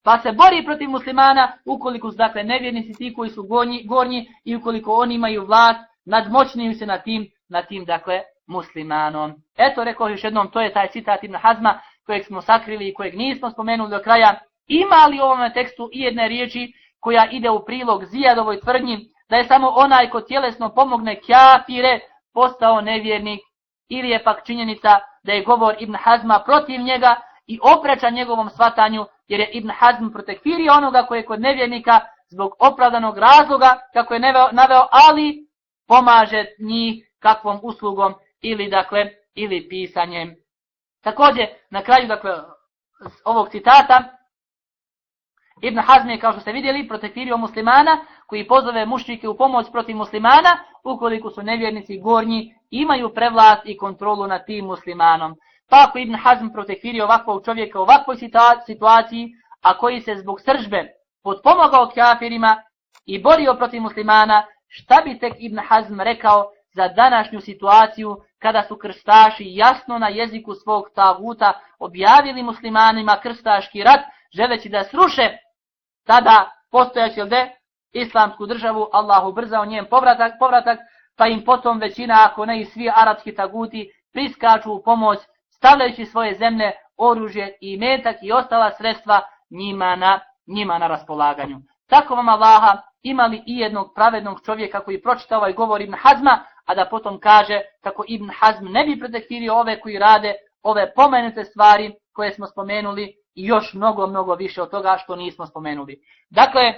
[SPEAKER 4] pa se bori protiv muslimana ukoliko su dakle nevjernici ti koji su gornji, gornji i ukoliko oni imaju vlast, nadmoćniju se na tim, na tim dakle muslimanom. Eto rekao još jednom, to je taj citat Ibn Hazma kojeg smo sakrili i kojeg nismo spomenuli do kraja. Ima li u ovom tekstu i jedne riječi koja ide u prilog Zijadovoj tvrdnji da je samo onaj ko tjelesno pomogne kjafire postao nevjernik ili je pak činjenica da je govor Ibn Hazma protiv njega i opreča njegovom svatanju jer je Ibn Hazm protekfirio onoga koje je kod nevjernika zbog opravdanog razloga, kako je naveo, ali pomaže njih kakvom uslugom ili, dakle, ili pisanjem. Također, na kraju, dakle, ovog citata, Ibn Hazm je, kao što ste vidjeli, protektirio muslimana, koji pozove mušnike u pomoć protiv muslimana, ukoliko su nevjernici gornji, imaju prevlast i kontrolu nad tim muslimanom. Pa ako Ibn Hazm protektirio ovakvog čovjeka u ovakvoj situaciji, a koji se zbog sržbe potpomogao kafirima i borio protiv muslimana, šta bi tek Ibn Hazm rekao za današnju situaciju kada su krstaši jasno na jeziku svog taguta objavili muslimanima krstaški rat, želeći da sruše tada postojaći lde islamsku državu, Allahu brzao njen povratak, povratak, pa im potom većina, ako ne i svi arapski taguti, priskaču u pomoć stavljajući svoje zemlje, oružje i metak i ostala sredstva njima na, njima na raspolaganju. Tako vam Allaha imali i jednog pravednog čovjeka koji pročita ovaj govor Ibn Hazma, a da potom kaže kako Ibn Hazm ne bi protektirio ove koji rade ove pomenute stvari koje smo spomenuli i još mnogo, mnogo više od toga što nismo spomenuli. Dakle,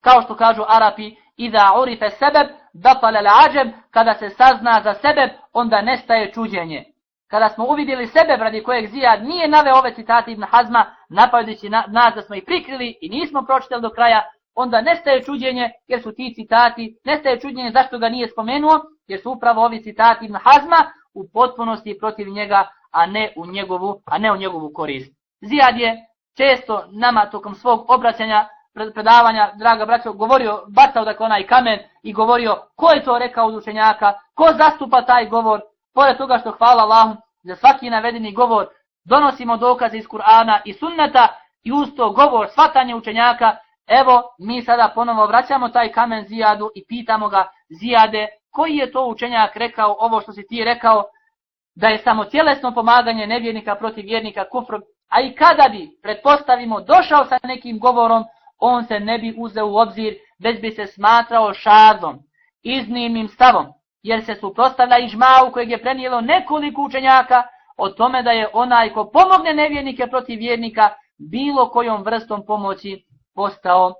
[SPEAKER 4] kao što kažu Arapi, Iza urife sebeb, dapale ađeb, kada se sazna za sebeb, onda nestaje čuđenje kada smo uvidjeli sebe radi kojeg Zijad nije naveo ove citate Ibn Hazma, napadajući na, nas da smo ih prikrili i nismo pročitali do kraja, onda nestaje čuđenje jer su ti citati, nestaje čuđenje zašto ga nije spomenuo, jer su upravo ovi citati Ibn Hazma u potpunosti protiv njega, a ne u njegovu, a ne u njegovu korist. Zijad je često nama tokom svog obraćanja, predavanja, draga braćo, govorio, bacao dakle onaj kamen i govorio ko je to rekao od učenjaka, ko zastupa taj govor, pored toga što hvala Allahu za svaki navedeni govor, donosimo dokaze iz Kur'ana i sunneta i uz to govor, svatanje učenjaka, evo mi sada ponovo vraćamo taj kamen Zijadu i pitamo ga, Zijade, koji je to učenjak rekao ovo što si ti rekao, da je samo tjelesno pomaganje nevjernika protiv vjernika kufr, a i kada bi, pretpostavimo, došao sa nekim govorom, on se ne bi uzeo u obzir, već bi se smatrao šazom, iznimnim stavom jer se suprostavlja i žmau kojeg je prenijelo nekoliko učenjaka o tome da je onaj ko pomogne nevjernike protiv vjernika bilo kojom vrstom pomoći postao,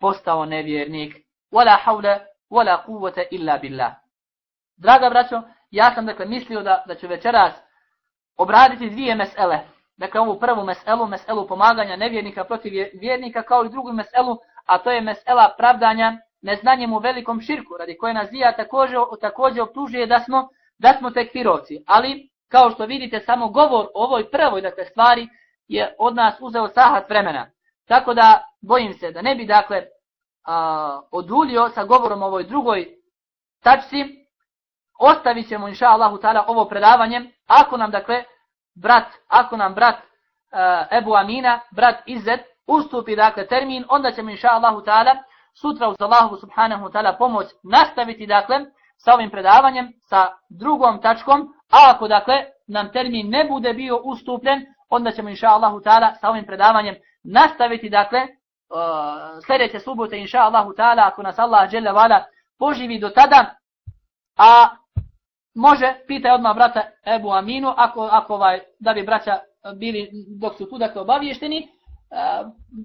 [SPEAKER 4] postao nevjernik. Wala hawla wala quwwata illa billah. Draga braćo, ja sam dakle mislio da, da ću večeras obraditi dvije mesele. Dakle, ovu prvu meselu, meselu pomaganja nevjernika protiv vjernika, kao i drugu meselu, a to je mesela pravdanja neznanjem u velikom širku, radi koje nas Zija također, također optužuje da smo, da smo tekfirovci, ali kao što vidite samo govor o ovoj prvoj dakle, stvari je od nas uzeo sahat vremena. Tako da bojim se da ne bi dakle a, odulio sa govorom ovoj drugoj tačci, ostavit ćemo inša Allahu ta'ala ovo predavanje, ako nam dakle brat, ako nam brat a, Ebu Amina, brat Izet, ustupi dakle termin, onda ćemo inša Allahu ta'ala sutra uz Allahu subhanahu ta'ala pomoć nastaviti dakle sa ovim predavanjem, sa drugom tačkom, a ako dakle nam termin ne bude bio ustupljen, onda ćemo inša Allahu ta'ala sa ovim predavanjem nastaviti dakle uh, sljedeće subote inša Allahu ta'ala ako nas Allah žele vala poživi do tada, a može, pitaj odmah brata Ebu Aminu, ako, ako ovaj, da bi braća bili dok su tu dakle obaviješteni, e,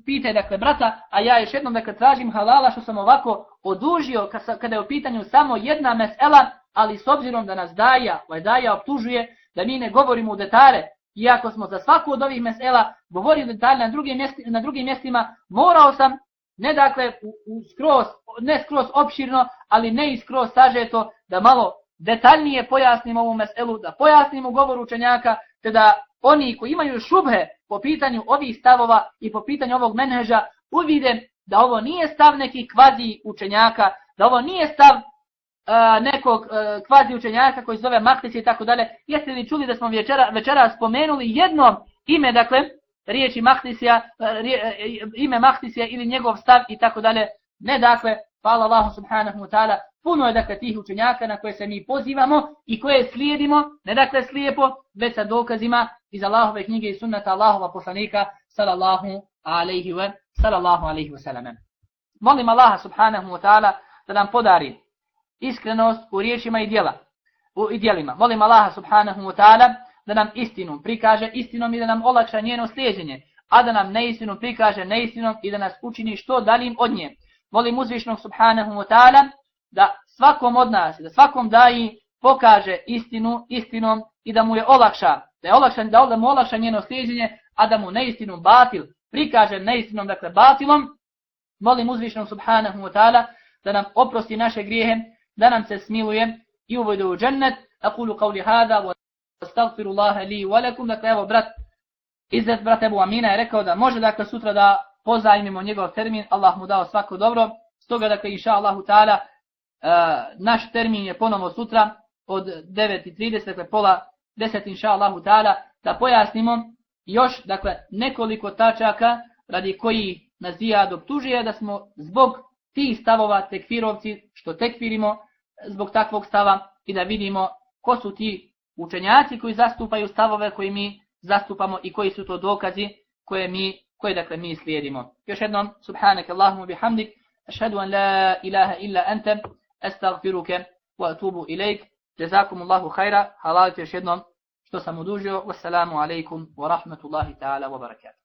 [SPEAKER 4] pitaj dakle brata, a ja još jednom dakle tražim halala što sam ovako odužio kada je u pitanju samo jedna mesela, ali s obzirom da nas daja, ovaj daja optužuje da mi ne govorimo u detare, iako smo za svaku od ovih mesela govorili detalje na drugim, mjesti, na drugim mjestima, morao sam, ne dakle u, u skroz, ne skroz opširno, ali ne i skroz sažeto, da malo detaljnije pojasnim ovu meselu, da pojasnim u govoru učenjaka, te da oni koji imaju šubhe po pitanju ovih stavova i po pitanju ovog menheža, uvide da ovo nije stav neki kvazi učenjaka, da ovo nije stav uh, nekog uh, kvazi učenjaka koji zove Mahtisi i tako dalje. Jeste li čuli da smo večera, večera spomenuli jedno ime, dakle, riječi Mahtisija, e, e, ime Mahtisija ili njegov stav i tako dalje. Ne, dakle, hvala Allahu subhanahu wa ta'ala, puno je dakle tih učenjaka na koje se mi pozivamo i koje slijedimo, ne dakle slijepo, već sa dokazima iz Allahove knjige i sunnata Allahova poslanika, sallallahu alaihi wa, sallallahu alaihi wa sallam. Molim Allaha subhanahu wa ta'ala da nam podari iskrenost u riječima i djela, u i djelima. Molim Allaha subhanahu wa ta'ala da nam istinu prikaže istinom i da nam olakša njeno slijeđenje, a da nam neistinu prikaže neistinom i da nas učini što dalim od nje. Molim uzvišnog subhanahu wa ta'ala da svakom od nas, da svakom daji pokaže istinu istinom i da mu je olakša, da je olakša, da mu olakša njeno slijeđenje, a da mu neistinu batil prikaže neistinom, dakle batilom, molim uzvišnog subhanahu wa ta'ala da nam oprosti naše grijehe, da nam se smiluje i uvede u džennet, akulu qavli hada, Astagfirullaha li wa lakum, dakle evo brat, izet brat Ebu Amina je rekao da može dakle sutra da pozajmimo njegov termin, Allah mu dao svako dobro, stoga dakle inša Allahu ta'ala, e, naš termin je ponovo sutra od 9.30, dakle pola 10 inša Allahu ta'ala, da pojasnimo još dakle nekoliko tačaka radi koji nas Zijad optužuje da smo zbog tih stavova tekfirovci što tekfirimo zbog takvog stava i da vidimo ko su ti učenjaci koji zastupaju stavove koji mi zastupamo i koji su to dokazi koje mi koje dakle mi slijedimo. Još jednom subhanak allahumma bihamdik ashhadu an la ilaha illa anta astaghfiruka wa atubu ilaik jazakumullahu khaira halal još jednom što sam odužio. Wassalamu alaikum wa rahmatullahi ta'ala wa barakatuh.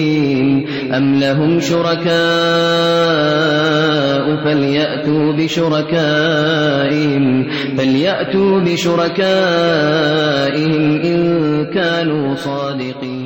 [SPEAKER 3] أم لهم شركاء فليأتوا بشركائهم فليأتوا بشركائهم إن كانوا صادقين.